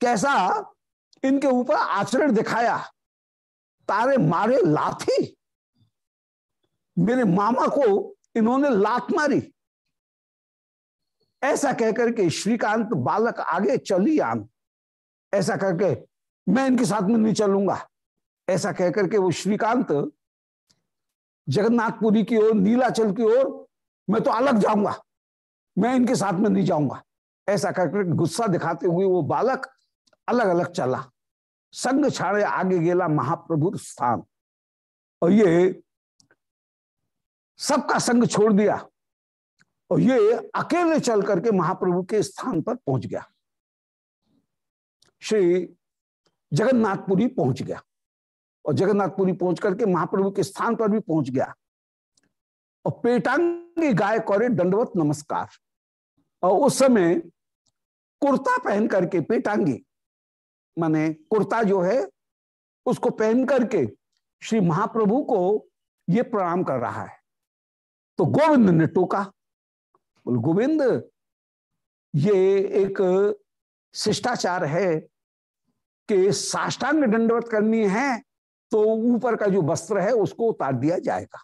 कैसा इनके ऊपर आचरण दिखाया? तारे मारे लाथी। मेरे मामा को इन्होंने लात मारी। ऐसा कहकर के श्रीकांत बालक आगे चली आन। ऐसा करके मैं इनके साथ में नहीं चलूँगा। ऐसा कहकर के वो श्रीकांत जगन्नाथपुरी की ओर, नीलाचल की ओर, मैं तो अलग जाऊँगा। मैं इनके साथ में नहीं जाऊँगा। ऐसा करके गुस्सा दिखाते हुए वो बालक अलग अलग चला। संग छाड़े आगे गेला महाप्रभु स्थान। और ये सबका संग छोड़ दिया। और ये अकेले चल करके महाप्रभु के स्थान पर पहुँच गया। श्री जगन्नाथपुरी पहुँच गया। और जगन्नाथपुरी पहुँच करके महाप्रभु के स्थान पर भी पहुँच गया। और पेटांगी गाय करे दंडवत नमस्कार। और उस समय कुर्ता पहन करके पेटांगी माने कुर्ता जो है, उसको पहन करके श्री महाप्रभु को ये प्रणाम कर रहा है। तो गोविंद ने टोका। बोल, गोविंद, ये एक शिष्टाचार है कि साष्टांग दंडवत करनी है तो ऊपर का जो वस्त्र है, उसको उतार दिया जाएगा।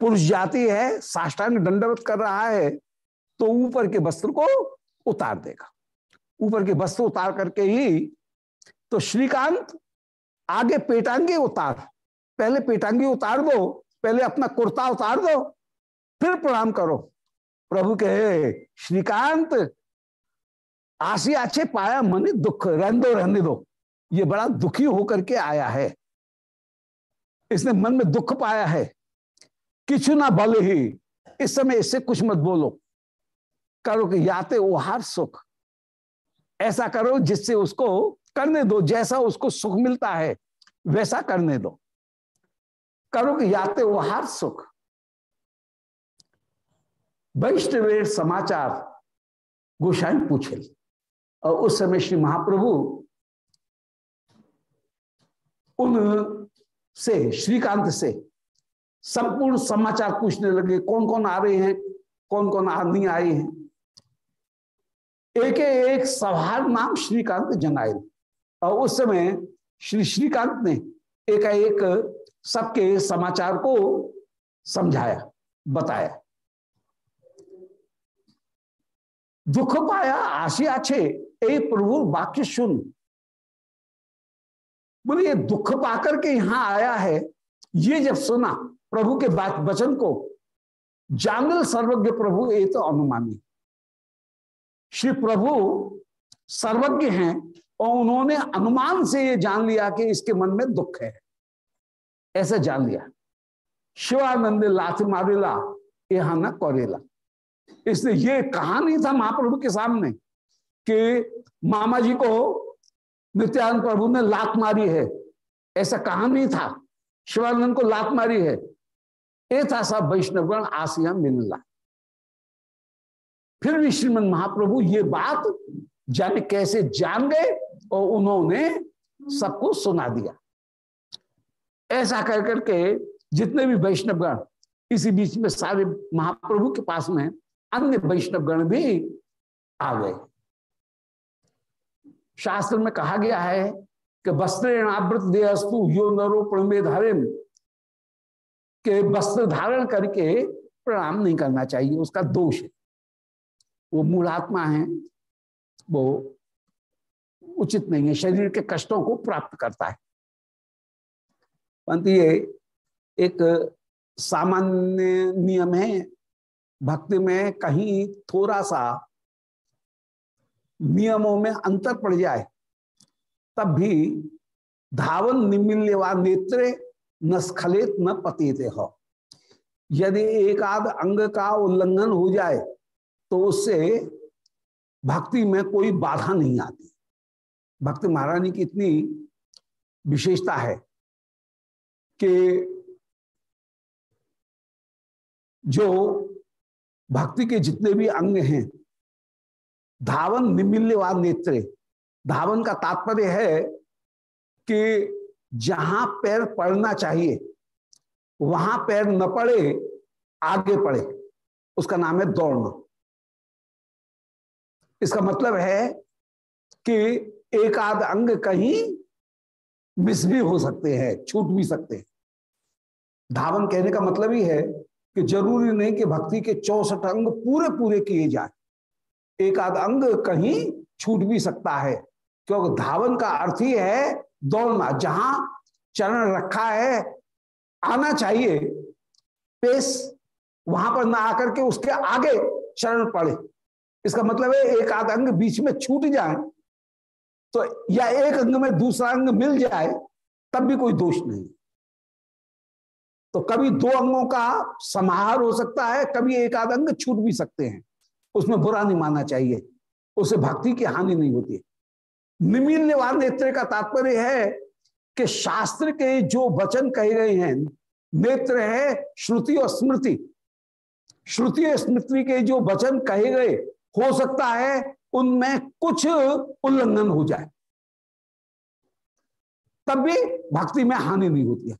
पुरुष जाति है, साष्टांग दंडवत कर रहा है तो ऊपर के वस्त्र को उतार देगा। ऊपर के वस्त्र उतार करके ही तो श्रीकांत आगे पेटांगे उतार। पहले पेटांगी उतार दो, पहले अपना कुर्ता उतार दो, फिर प्रणाम करो। प्रभु कहे श्रीकांत, आशी अच्छे पाया मन दुख, रहने दो रहने दो। ये बड़ा दुखी होकर के आया है। इसने मन में दुख पाया है। किचु ना बल ही, इस समय इससे कुछ मत बोलो। करो कि याते ओहार सुख। ऐसा करो जिससे उसको करने दो, जैसा उसको सुख मिलता है, वैसा करने दो। करो कि याते ओहार सुख। वैष्णव समाचार गोसाई पूछे। और उस समय श्री महाप्रभु उन से, श्रीकांत से संपूर्ण समाचार पूछने लगे कौन कौन आ रहे हैं कौन कौन नहीं आए हैं। एक एक सभा नाम श्रीकांत जनाए। और उस समय श्री श्रीकांत ने एक एक सबके समाचार को समझाया, बताया। दुख पाया, आशी आछे, ए प्रभु वाक्य सुन। बोले, ये दुख पाकर के यहाँ आया है। ये जब सुना, प्रभु के बात वचन को, जांगल सर्वज्ञ प्रभु ये तो अनुमानी। श्री प्रभु सर्वज्ञ हैं और उन्होंने अनुमान से ये जान लिया कि इसके मन में दुख है। ऐसा जान लिया। शिवानंद लाथ मारेला यहाँ न करेला इसलिए ये कहा नहीं था महाप्रभु के सामने कि मामा जी को नित्यानंद प्रभु ने लात मारी है। ऐसा कहा नहीं था। शिवानंद को लात मारी है। ये था सब वैष्णवगण आसिया मिलना। फिर भी श्रीमद महाप्रभु ये बात जाने कैसे जान गए और उन्होंने सबको सुना दिया। ऐसा कर करके जितने भी वैष्णवगण इसी बीच में सारे महाप्रभु के पास में अन्य वैष्णवगण भी आ गए। शास्त्र में कहा गया है कि वस्त्र आवृत देहस्तु यो नरो धारे के वस्त्र धारण करके प्रणाम नहीं करना चाहिए, उसका दोष है। वो मूलात्मा है, वो उचित नहीं है, शरीर के कष्टों को प्राप्त करता है। परंतु ये एक सामान्य नियम है, भक्ति में कहीं थोड़ा सा नियमों में अंतर पड़ जाए, तब भी धावन निमिल्यवा नेत्रे न स्खलित न पतिते हो। यदि एक आध अंग का उल्लंघन हो जाए तो उससे भक्ति में कोई बाधा नहीं आती। भक्ति महारानी की इतनी विशेषता है कि जो भक्ति के जितने भी अंग हैं, धावन निमिल्यवाद नेत्रे, धावन का तात्पर्य है कि जहाँ पैर पड़ना चाहिए, वहाँ पैर न पड़े, आगे पड़े। उसका नाम है दौड़ना। इसका मतलब है कि एक आध अंग कहीं मिस भी हो सकते हैं, छूट भी सकते हैं। धावन कहने का मतलब ही है कि ज़रूरी नहीं कि भक्ति के चौसठ अंग पूरे पूरे किए जाए। एक आध अंग कहीं छूट भी सकता है, क्योंकि धावन का अर्थ ही है दौड़ना। जहाँ चरण रखा है, आना चाहिए, पेस, वहाँ पर ना आकर के उसके आगे चरण पड़े। इसका मतलब है एक आध अंग बीच में छूट जाए तो या एक अंग में दूसरा अंग मिल जाए, तब भी कोई दोष नहीं। तो कभी दो अंगों का समाहार हो सकता है, कभी एक आध अंग छूट भी सकते हैं। उसमें बुरा नहीं मानना चाहिए उसे भक्ति की हानि नहीं होती। निमील्यवान नेत्र का तात्पर्य है कि शास्त्र के जो वचन कहे गए हैं, नेत्र है श्रुति और स्मृति। श्रुति और स्मृति के जो वचन कहे गए हो सकता है उनमें कुछ उल्लंघन हो जाए। तब भी भक्ति में हानि नहीं होती है।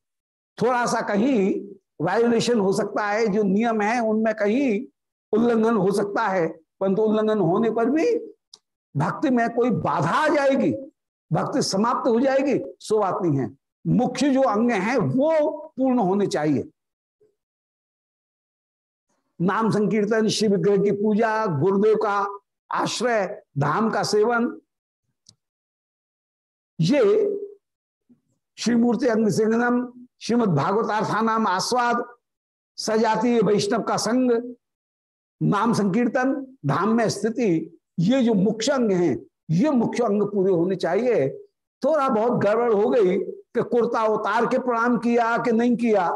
थोड़ा सा कहीं वायोलेशन हो सकता है, जो नियम है, उनमें कहीं उल्लंघन हो सकता है। परंतु उल्लंघन होने पर भी भक्ति में कोई बाधा आ जाएगी, भक्ति समाप्त हो जाएगी, सो बात नहीं है। मुख्य जो अंग है, वो पूर्ण होने चाहिए। नाम संकीर्तन शिव विग्रह की पूजा, गुरुदेव का आश्रय, धाम का सेवन। ये श्रीमूर्ति अंग सिंगनम श्रीमद भागवतार्थानाम आस्वाद, सजातीय वैष्णव का संग, नाम संकीर्तन, धाम में स्थिति, ये जो मुख्य अंग हैं, ये मुख्य अंग पूरे होने चाहिए। थोड़ा बहुत गड़बड़ हो गई कि कुर्ता उतार के प्रणाम किया कि नहीं किया,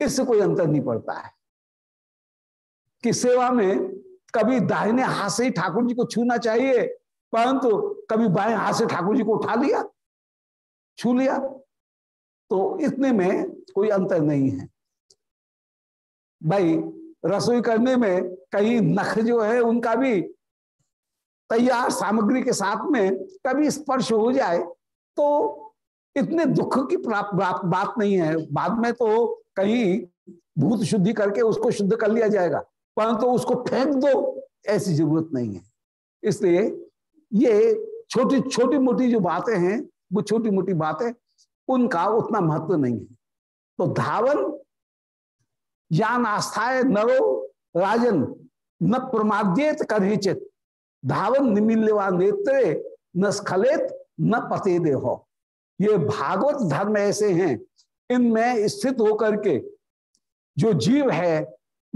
इससे कोई अंतर नहीं पड़ता है। कि सेवा में कभी दाहिने हाथ से ही ठाकुर जी को छूना चाहिए, परंतु कभी बाएँ हाथ से ठाकुर जी को उठा लिया, छू लिया तो इतने में कोई अंतर नहीं है। भाई, रसोई करने में कहीं नख जो है, उनका भी तैयार सामग्री के साथ में कभी स्पर्श हो जाए तो इतने दुख की प्राप्त बात नहीं है। बाद में तो कहीं भूत शुद्धि करके उसको शुद्ध कर लिया जाएगा। परंतु तो उसको फेंक दो, ऐसी ज़रूरत नहीं है। इसलिए ये छोटी छोटी मोटी जो बातें हैं, वो छोटी मोटी बातें, उनका उतना महत्व नहीं है। तो धावन, यान आस्थाए नरो राजन, न प्रमाद्येत कथिचित धावन निमिल्यवा नेत्रे, न स्खलित, न पते दे हो। ये भागवत धर्म ऐसे हैं, इनमें स्थित होकर के जो जीव है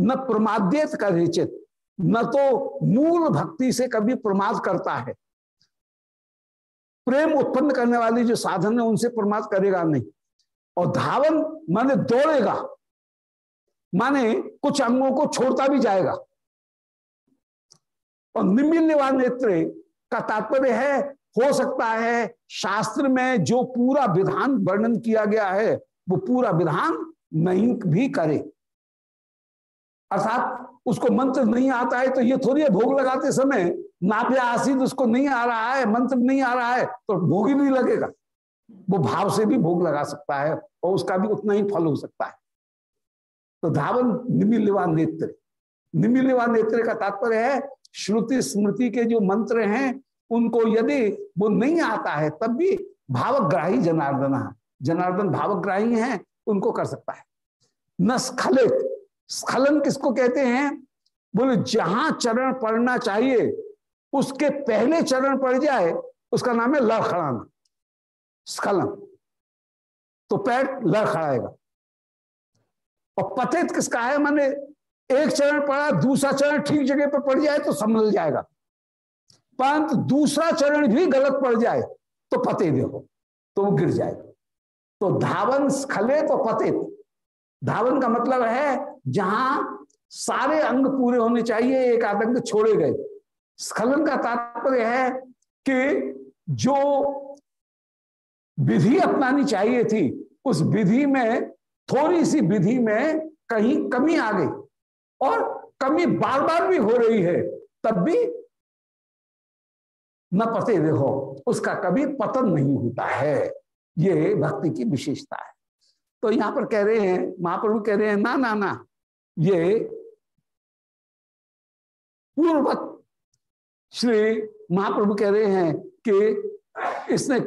न प्रमाद्यत कथिचित न तो मूल भक्ति से कभी प्रमाद करता है। प्रेम उत्पन्न करने वाली जो साधन है, उनसे प्रमाद करेगा नहीं। और धावन माने दौड़ेगा, माने कुछ अंगों को छोड़ता भी जाएगा। और निमिल्यवान नेत्र का तात्पर्य है, हो सकता है शास्त्र में जो पूरा विधान वर्णन किया गया है, वो पूरा विधान नहीं भी करे। अर्थात उसको मंत्र नहीं आता है तो ये थोड़ी है भोग लगाते समय नाभ्या आसिद उसको नहीं आ रहा है, मंत्र नहीं आ रहा है तो भोग ही नहीं लगेगा। वो भाव से भी भोग लगा सकता है और उसका भी उतना ही फल हो सकता है। तो धावन निमिलवान नेत्र। निमिलवान नेत्र का तात्पर्य है, श्रुति स्मृति के जो मंत्र हैं, उनको यदि वो नहीं आता है, तब भी भावग्राही जनार्दन। जनार्दन भावग्राही हैं, उनको कर सकता है। न स्खलित स्खलन किसको कहते हैं? बोले, जहाँ चरण पड़ना चाहिए, उसके पहले चरण पड़ जाए, उसका नाम है लड़खड़ाना। स्खलन। तो पैर लड़खड़ाएगा। और पतित किसका है? माने एक चरण पड़ा, दूसरा चरण ठीक जगह पर पड़ जाए तो संभल जाएगा। परंतु दूसरा चरण भी गलत पड़ जाए तो पते देखो तो वो गिर जाएगा। तो धावन स्खले तो पतित। धावन का मतलब है जहाँ सारे अंग पूरे होने चाहिए, एक आतंक छोड़े गए। स्खलन का तात्पर्य है कि जो विधि अपनानी चाहिए थी, उस विधि में, थोड़ी सी विधि में कहीं कमी आ गई। और कमी बार बार भी हो रही है, तब भी न पते देखो उसका कभी पतन नहीं होता है। ये भक्ति की विशेषता है। तो यहाँ पर कह रहे हैं, महाप्रभु कह रहे हैं, ना ना ना ये पूर्ववत श्री महाप्रभु कह रहे हैं कि इसने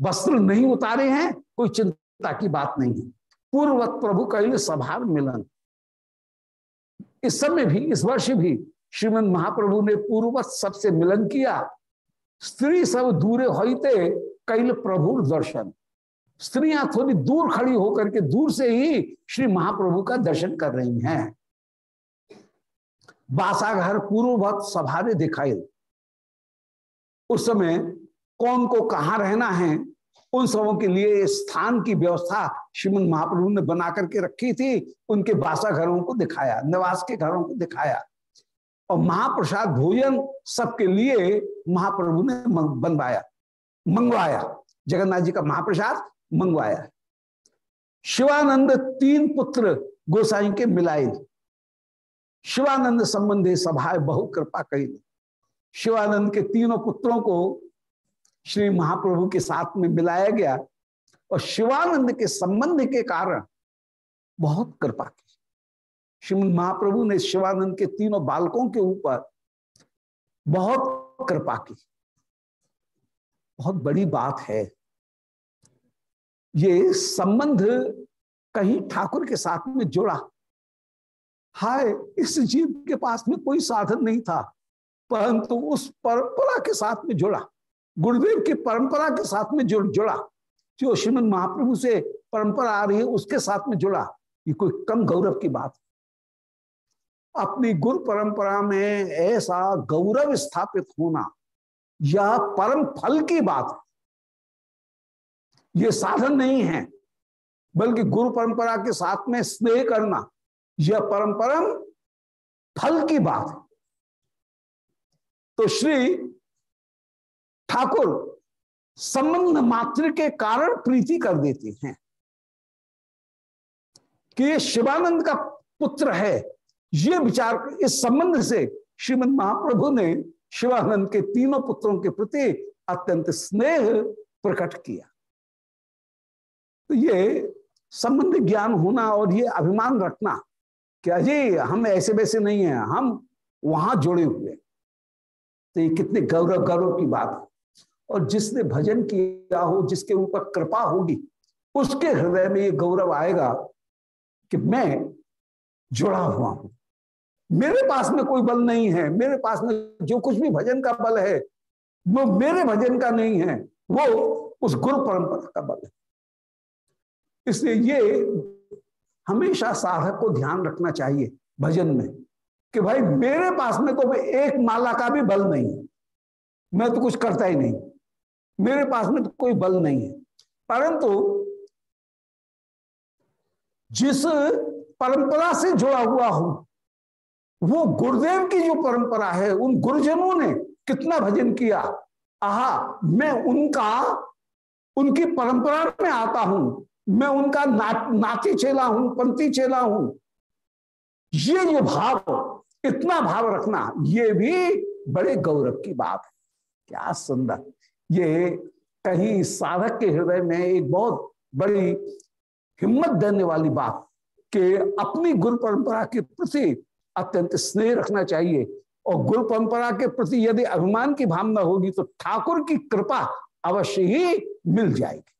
वस्त्र नहीं उतारे हैं, कोई चिंता की बात नहीं है। पूर्ववत प्रभु कैल सभा मिलन। इस समय भी, इस वर्ष भी श्रीमद महाप्रभु ने पूर्ववत सबसे मिलन किया। स्त्री सब दूरे होते कैल प्रभु दर्शन। स्त्रियाँ थोड़ी दूर खड़ी होकर के दूर से ही श्री महाप्रभु का दर्शन कर रही हैं। बासाघर सभा ने दिखाई उस समय कौन को कहा रहना है, उन सबों के लिए स्थान की व्यवस्था श्रीमद महाप्रभु ने बना करके रखी थी, उनके बासा घरों को दिखाया, निवास के घरों को दिखाया। और महाप्रसाद भोजन सबके लिए महाप्रभु ने बनवाया, मंगवाया। जगन्नाथ जी का महाप्रसाद मंगवाया। शिवानंद तीन पुत्र गोसाई के मिलाए। शिवानंद संबंधी सभाए बहु कृपा कही शिवानंद के तीनों पुत्रों को श्री महाप्रभु के साथ में मिलाया गया और शिवानंद के संबंध के कारण बहुत कृपा की। श्रीमद महाप्रभु ने शिवानंद के तीनों बालकों के ऊपर बहुत कृपा की। बहुत बड़ी बात है। ये संबंध कहीं ठाकुर के साथ में जुड़ा। हाय, इस जीव के पास में कोई साधन नहीं था, परंतु उस परंपरा के साथ में जुड़ा। गुरुदेव की परंपरा के साथ में जुड़ जुड़ा। जो श्रीमद महाप्रभु से परंपरा आ रही है, उसके साथ में जुड़ा। ये कोई कम गौरव की बात। अपनी गुरु परंपरा में ऐसा गौरव स्थापित होना यह परम फल की बात है ये साधन नहीं है, बल्कि गुरु परंपरा के साथ में स्नेह करना, यह परम परम फल की बात है। तो श्री ठाकुर संबंध मात्र के कारण प्रीति कर देते हैं कि ये शिवानंद का पुत्र है। ये विचार, इस संबंध से श्रीमद महाप्रभु ने शिवानंद के तीनों पुत्रों के प्रति अत्यंत स्नेह प्रकट किया। तो ये संबंध ज्ञान होना और ये अभिमान रखना क्या जी हम ऐसे वैसे नहीं हैं, हम वहाँ जुड़े हुए तो ये कितने गौरव गौरव की बात है। और जिसने भजन किया हो, जिसके ऊपर कृपा होगी, उसके हृदय में ये गौरव आएगा कि मैं जुड़ा हुआ हूँ। मेरे पास में कोई बल नहीं है, मेरे पास में जो कुछ भी भजन का बल है, वो मेरे भजन का नहीं है, वो उस गुरु परंपरा का बल है। इसलिए ये हमेशा साधक को ध्यान रखना चाहिए भजन में कि भाई मेरे पास में तो एक माला का भी बल नहीं है। मैं तो कुछ करता ही नहीं। मेरे पास में तो कोई बल नहीं है। परंतु जिस परंपरा से जुड़ा हुआ हूँ, वो गुरुदेव की जो परंपरा है, उन गुरुजनों ने कितना भजन किया? आहा, मैं उनका, उनकी परंपरा में आता हूँ। मैं उनका ना, नाती चेला हूँ पंथी चेला हूँ। ये जो भाव इतना भाव रखना ये भी बड़े गौरव की बात है। क्या सुंदर। ये कहीं साधक के हृदय में एक बहुत बड़ी हिम्मत देने वाली बात कि अपनी गुरु परंपरा के प्रति अत्यंत स्नेह रखना चाहिए। और गुरु परंपरा के प्रति यदि अभिमान की भावना होगी तो ठाकुर की कृपा अवश्य ही मिल जाएगी।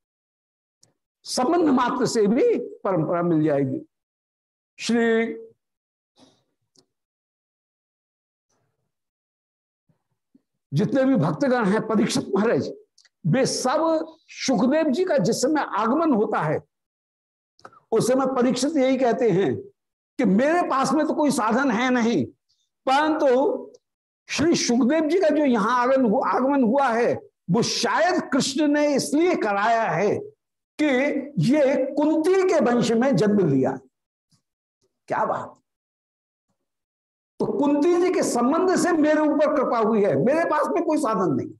संबंध मात्र से भी परंपरा मिल जाएगी। श्री जितने भी भक्तगण हैं, परीक्षित महाराज, वे सब सुखदेव जी का जिस समय आगमन होता है, उस समय परीक्षित यही कहते हैं कि मेरे पास में तो कोई साधन है नहीं, परंतु तो श्री सुखदेव जी का जो यहाँ आगमन आगमन हुआ है, वो शायद कृष्ण ने इसलिए कराया है कि ये कुंती के वंश में जन्म लिया। क्या बात? तो कुंती जी के संबंध से मेरे ऊपर कृपा हुई है। मेरे पास में कोई साधन नहीं।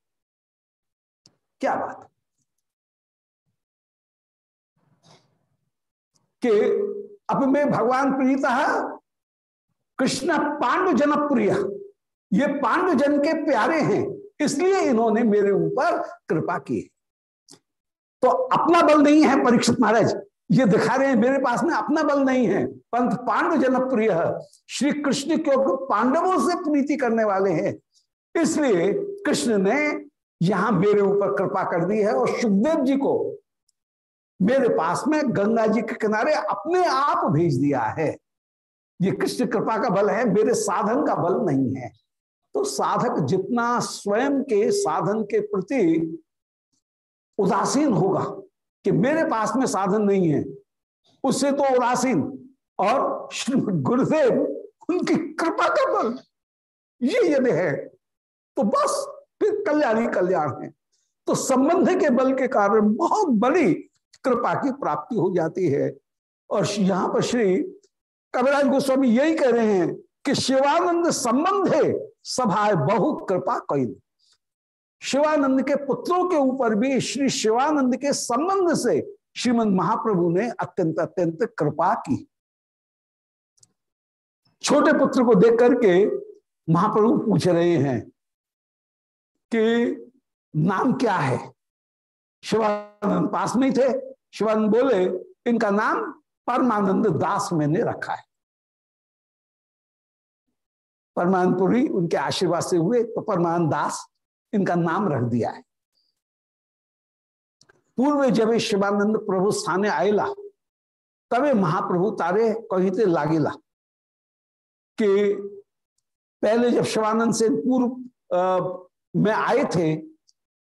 क्या बात? कि अब में भगवान प्रीता, कृष्ण पांडु जनप्रिय ये पांडु जन के प्यारे हैं, इसलिए इन्होंने मेरे ऊपर कृपा की तो अपना बल नहीं है परीक्षित महाराज। ये दिखा रहे हैं मेरे पास में अपना बल नहीं है। पंत पांडु जनप्रिय श्री कृष्ण क्योंकि पांडवों से प्रीति करने वाले हैं। इसलिए कृष्ण ने यहाँ मेरे ऊपर कृपा कर दी है और सुखदेव जी को मेरे पास में गंगा जी के किनारे अपने आप भेज दिया है। ये कृष्ण कृपा का बल है, मेरे साधन का बल नहीं है। तो साधक जितना स्वयं के साधन के प्रति उदासीन होगा कि मेरे पास में साधन नहीं है। उससे तो उदासीन और गुरुदेव, उनकी कृपा का बल, ये यदि है तो बस फिर कल्याण ही कल्याण है। तो संबंध के बल के कारण बहुत बड़ी कृपा की प्राप्ति हो जाती है। और यहाँ पर श्री कविराज गोस्वामी यही कह रहे हैं कि शिवानंद संबंध है सभा बहु कृपा कैल शिवानंद के पुत्रों के ऊपर भी श्री शिवानंद के संबंध से श्रीमद महाप्रभु ने अत्यंत अत्यंत कृपा की। छोटे पुत्र को देख करके महाप्रभु पूछ रहे हैं कि नाम क्या है? शिवानंद पास में थे। शिवानंद बोले, इनका नाम परमानंद दास मैंने रखा है। परमानंदपुरी उनके आशीर्वाद से हुए तो परमानंद दास इनका नाम रख दिया है। पूर्व जब शिवानंद प्रभु स्थाने आयला, तबे महाप्रभु तारे कही लागेला कि पहले जब शिवानंद से पूर्व में आए थे,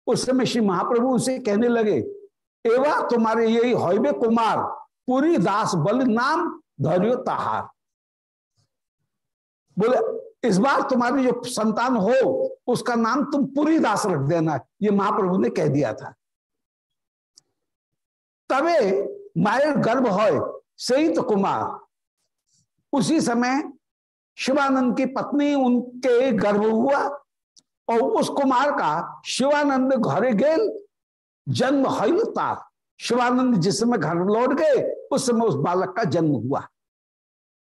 उस समय श्री महाप्रभु उसे कहने लगे, एवा तुम्हारे यही हौबे कुमार, पूरी दास बल नाम धैर्य ताहार। बोले, इस बार तुम्हारी जो संतान हो उसका नाम तुम पूरी दास रख देना, ये महाप्रभु ने कह दिया था। तबे मायर गर्भ हो सही तो कुमार। उसी समय शिवानंद की पत्नी उनके गर्भ हुआ और उस कुमार का शिवानंद घरे गेल, जन्म हईल तार शिवानंद जिस समय घर लौट गए, उस समय उस बालक का जन्म हुआ।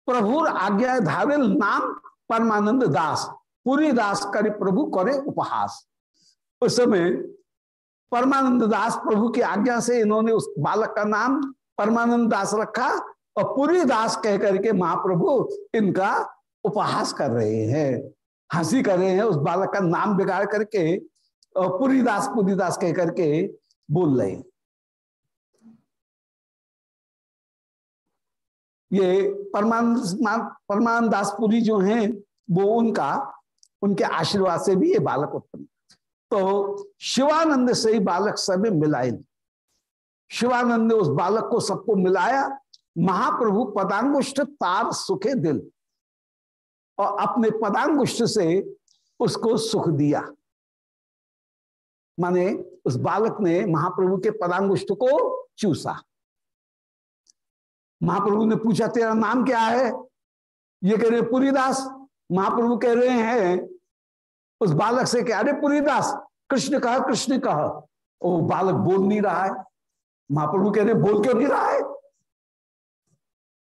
प्रभुर आज्ञा धारिल नाम परमानंद दास। पूरी दास करे प्रभु करे उपहास। उस समय परमानंद दास प्रभु की आज्ञा से इन्होंने उस बालक का नाम परमानंद दास रखा और पूरी दास कह करके महाप्रभु इनका उपहास कर रहे हैं, हँसी कर रहे हैं, उस बालक का नाम बिगाड़ करके और पूरी दास पूरी दास कह करके बोल रहे ये परमानंद परमानंद दासपुरी जो हैं, वो उनका उनके आशीर्वाद से भी ये बालक उत्पन्न तो शिवानंद से ही बालक सब मिलाए। शिवानंद ने उस बालक को सबको मिलाया। महाप्रभु पदांगुष्ठ तार सुखे दिल। और अपने पदांगुष्ठ से उसको सुख दिया। माने उस बालक ने महाप्रभु के पदांगुष्ठ को चूसा। महाप्रभु ने पूछा, तेरा नाम क्या है? ये कह रहे पुरीदास। महाप्रभु कह रहे हैं उस बालक से क्या अरे पुरीदास, कृष्ण कहा कृष्ण कहा। वो बालक बोल नहीं रहा है। महाप्रभु कह रहे, बोल क्यों नहीं रहा है?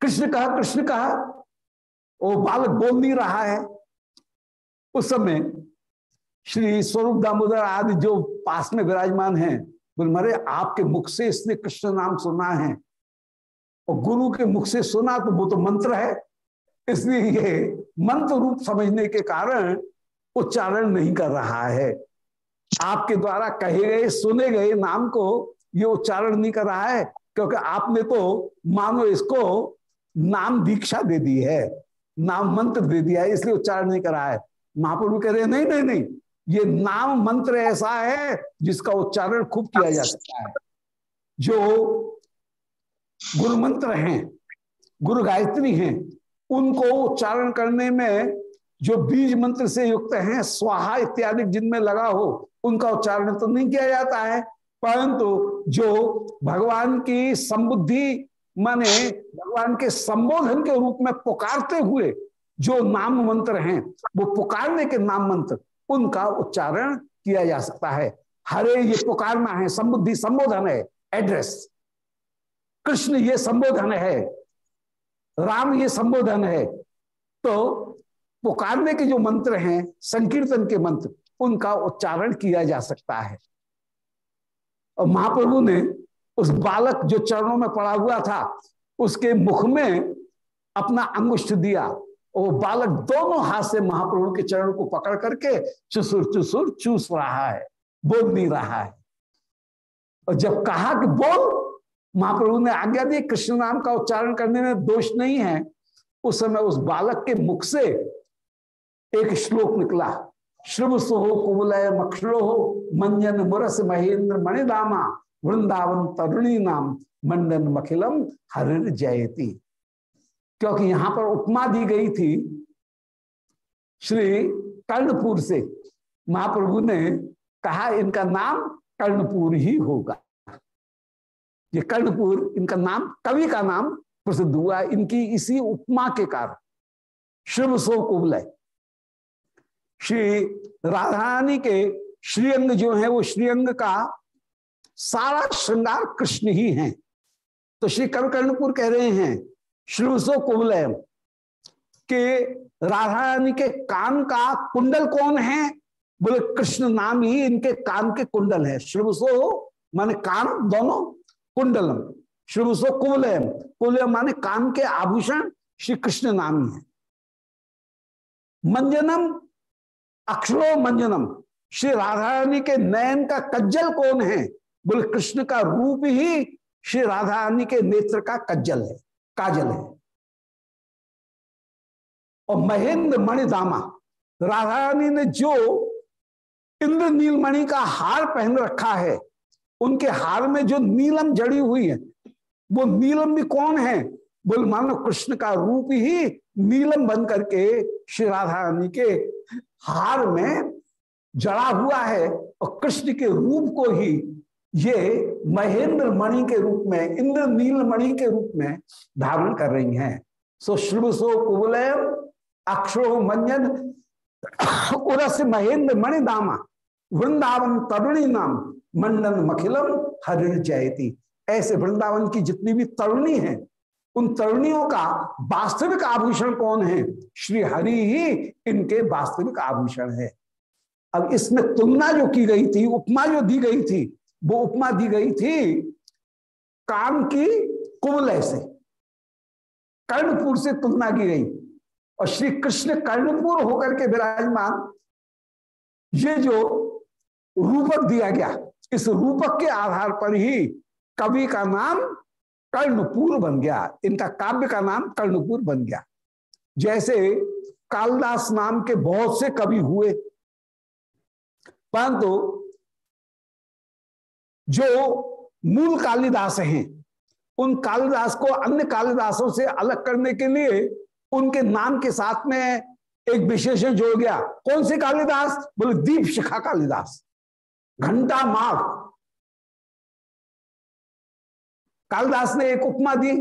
कृष्ण कहा कृष्ण कहा। वो बालक बोल नहीं रहा है। उस समय श्री स्वरूप दामोदर आदि जो पास में विराजमान हैं, बोले, मरे, आपके मुख से इसने कृष्ण नाम सुना है। और गुरु के मुख से सुना तो वो तो मंत्र है। इसलिए ये मंत्र रूप समझने के कारण उच्चारण नहीं कर रहा है। आपके द्वारा कहे गए, सुने गए नाम को ये उच्चारण नहीं कर रहा है, क्योंकि आपने तो मानो इसको नाम दीक्षा दे दी है, नाम मंत्र दे दिया है, इसलिए उच्चारण नहीं कर रहा है। महाप्रभु कह रहे नहीं नहीं नहीं, ये नाम मंत्र ऐसा है जिसका उच्चारण खूब किया जा सकता है। जो गुरु मंत्र हैं, गुरु गायत्री हैं, उनको उच्चारण करने में जो बीज मंत्र से युक्त हैं, स्वाहा इत्यादि जिनमें लगा हो, उनका उच्चारण तो नहीं किया जाता है। परंतु जो भगवान की संबुद्धि, माने भगवान के संबोधन के रूप में पुकारते हुए जो नाम मंत्र हैं, वो पुकारने के नाम मंत्र, उनका उच्चारण किया जा सकता है। हरे, ये पुकारना है, संबुद्धि संबोधन है, एड्रेस। कृष्ण, ये संबोधन है। राम, ये संबोधन है। तो पुकारने के जो मंत्र हैं, संकीर्तन के मंत्र, उनका उच्चारण किया जा सकता है। और महाप्रभु ने उस बालक जो चरणों में पड़ा हुआ था, उसके मुख में अपना अंगुष्ठ दिया। वो बालक दोनों हाथ से महाप्रभु के चरण को पकड़ करके चुसुर चुसुर चूस रहा है, बोल नहीं रहा है। और जब कहा कि बोल, महाप्रभु ने आज्ञा दी, कृष्ण नाम का उच्चारण करने में दोष नहीं है। उस समय उस बालक के मुख से एक श्लोक निकला। श्रुभ सुहो मक्षलो हो मंजन मुरस महेंद्र मणिदामा वृंदावन तरुणी नाम मंडन मखिलम हरिर जयती। क्योंकि यहाँ पर उपमा दी गई थी श्री कर्णपुर से। महाप्रभु ने कहा, इनका नाम कर्णपुर ही होगा। ये कर्णपुर, इनका नाम, कवि का नाम प्रसिद्ध हुआ। इनकी इसी उपमा के कारण शिव सो कुबलय श्री राधारानी के श्रीअंग जो है, वो श्रीअंग का सारा श्रृंगार कृष्ण ही है। तो श्री कर्णपुर कह रहे हैं श्रीवसो कुबलय के राधारानी के कान का कुंडल कौन है? बोले, कृष्ण नाम ही इनके कान के कुंडल है। श्रीवसो माने कान, दोनों कुंडलम। श्रीवसो कुबलयम कुबलय माने कान के आभूषण, श्री कृष्ण नाम ही है। मंजनम अक्षरो मंजनम। श्री राधा रानी के नयन का कज्जल कौन है? बोले, कृष्ण का रूप ही श्री राधा रानी के नेत्र का कज्जल है, काजल है। और महेंद्र मणिदामा राधा रानी ने जो इंद्र नीलमणि का हार पहन रखा है, उनके हार में जो नीलम जड़ी हुई है, वो नीलम भी कौन है? बोल, मानो कृष्ण का रूप ही नीलम बन करके श्री राधा रानी के हार में जड़ा हुआ है और कृष्ण के रूप को ही ये महेंद्र मणि के रूप में, इंद्र नील मणि के रूप में धारण कर रही हैं। सो श्रुसो कुबलय अक्षरो मंजन उरस महेंद्र मणि दामा, वृंदावन तरुणी नाम मंडन मखिलम, हरिण जयती ऐसे वृंदावन की जितनी भी तरुणी हैं उन तरुणियों का वास्तविक आभूषण कौन है? श्री हरि ही इनके वास्तविक आभूषण है। अब इसमें तुलना जो की गई थी, उपमा जो दी गई थी, वो उपमा दी गई थी काम की कुमलय से। कर्णपुर से तुलना की गई। और श्री कृष्ण कर्णपुर होकर के विराजमान, ये जो रूपक दिया गया, इस रूपक के आधार पर ही कवि का नाम कर्णपुर बन गया। इनका काव्य का नाम कर्णपुर बन गया। जैसे कालिदास नाम के बहुत से कवि हुए। परंतु जो मूल कालिदास हैं, उन कालिदास को अन्य कालिदासों से अलग करने के लिए उनके नाम के साथ में एक विशेषण जोड़ गया। कौन से कालिदास? बोले दीप शिखा कालिदास। घंटा माघ कालिदास ने एक उपमा दी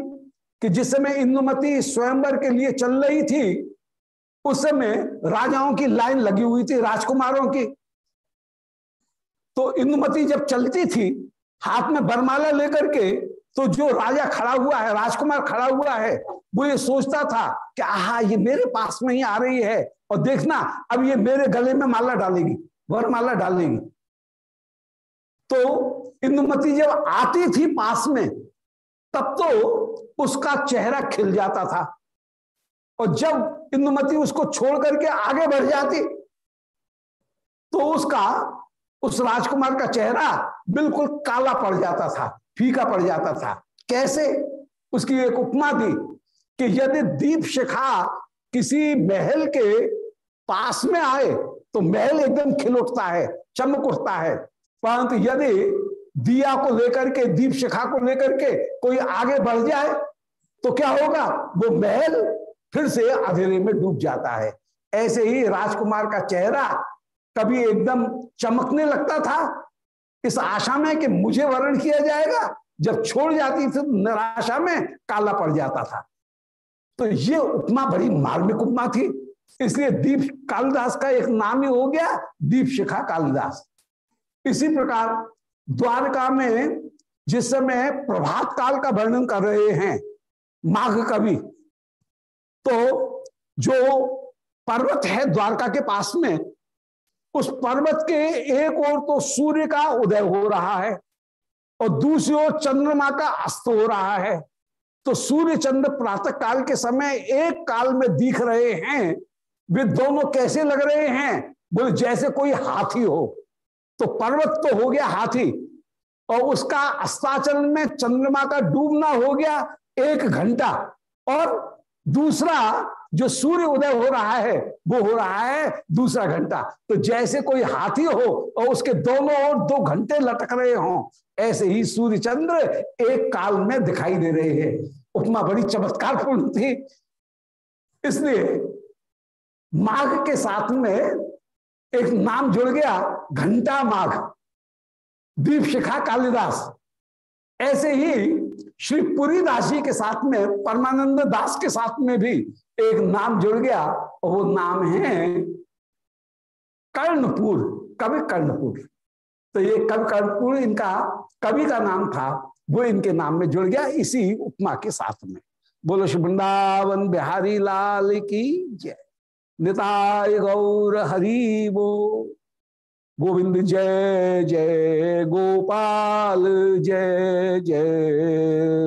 कि जिस समय इंदुमती स्वयंवर के लिए चल रही थी, उस समय राजाओं की लाइन लगी हुई थी, राजकुमारों की। तो इंदुमती जब चलती थी, हाथ में बरमाला लेकर के तो जो राजा खड़ा हुआ है, राजकुमार खड़ा हुआ है, वो ये सोचता था कि आहा, ये मेरे पास में ही आ रही है, और देखना, अब ये मेरे गले में माला डालेगी, वरमाला डालेगी। तो इंदुमती जब आती थी पास में तब तो उसका चेहरा खिल जाता था। और जब इंदुमती उसको छोड़ करके आगे बढ़ जाती तो उसका, उस राजकुमार का चेहरा बिल्कुल काला पड़ जाता था, फीका पड़ जाता था। कैसे? उसकी एक उपमा दी कि यदि दीप शिखा किसी महल के पास में आए तो महल एकदम खिल उठता है, चमक उठता है। परंतु यदि दिया को लेकर के, दीप शिखा को लेकर के कोई आगे बढ़ जाए तो क्या होगा? वो महल फिर से अंधेरे में डूब जाता है। ऐसे ही राजकुमार का चेहरा कभी एकदम चमकने लगता था। इस आशा में कि मुझे वर्ण किया जाएगा। जब छोड़ जाती थी तो निराशा में काला पड़ जाता था। तो ये उपमा बड़ी मार्मिक उपमा थी। इसलिए दीप कालिदास का एक नाम ही हो गया, दीप शिखा कालिदास। इसी प्रकार द्वारका में जिस समय प्रभात काल का वर्णन कर रहे हैं, माघ कवि तो जो पर्वत है द्वारका के पास में, उस पर्वत के एक ओर तो सूर्य का उदय हो रहा है और दूसरी ओर चंद्रमा का अस्त हो रहा है। तो सूर्य चंद्र प्रातः काल के समय एक काल में दिख रहे हैं। वे दोनों कैसे लग रहे हैं? बोले, जैसे कोई हाथी हो। तो पर्वत तो हो गया हाथी और उसका अस्ताचल में चंद्रमा का डूबना हो गया एक घंटा और दूसरा जो सूर्य उदय हो रहा है, वो हो रहा है दूसरा घंटा। तो जैसे कोई हाथी हो और उसके दोनों ओर दो घंटे लटक रहे हों, ऐसे ही सूर्य चंद्र एक काल में दिखाई दे रहे हैं। उपमा बड़ी चमत्कारपूर्ण थी। इसलिए माघ के साथ में एक नाम जुड़ गया, घंटा माघ। दीप शिखा कालिदास। ऐसे ही श्री पुरी दास के साथ में, परमानंद दास के साथ में भी एक नाम जुड़ गया, और वो नाम है कर्णपुर, कवि कर्णपुर। तो ये कवि कर्णपुर, इनका कवि का नाम था, वो इनके नाम में जुड़ गया इसी उपमा के साथ में। बोलो वृंदावन बिहारी लाल की जय। निताय गौर हरिवो गोविंद जय जय गोपाल जय जय।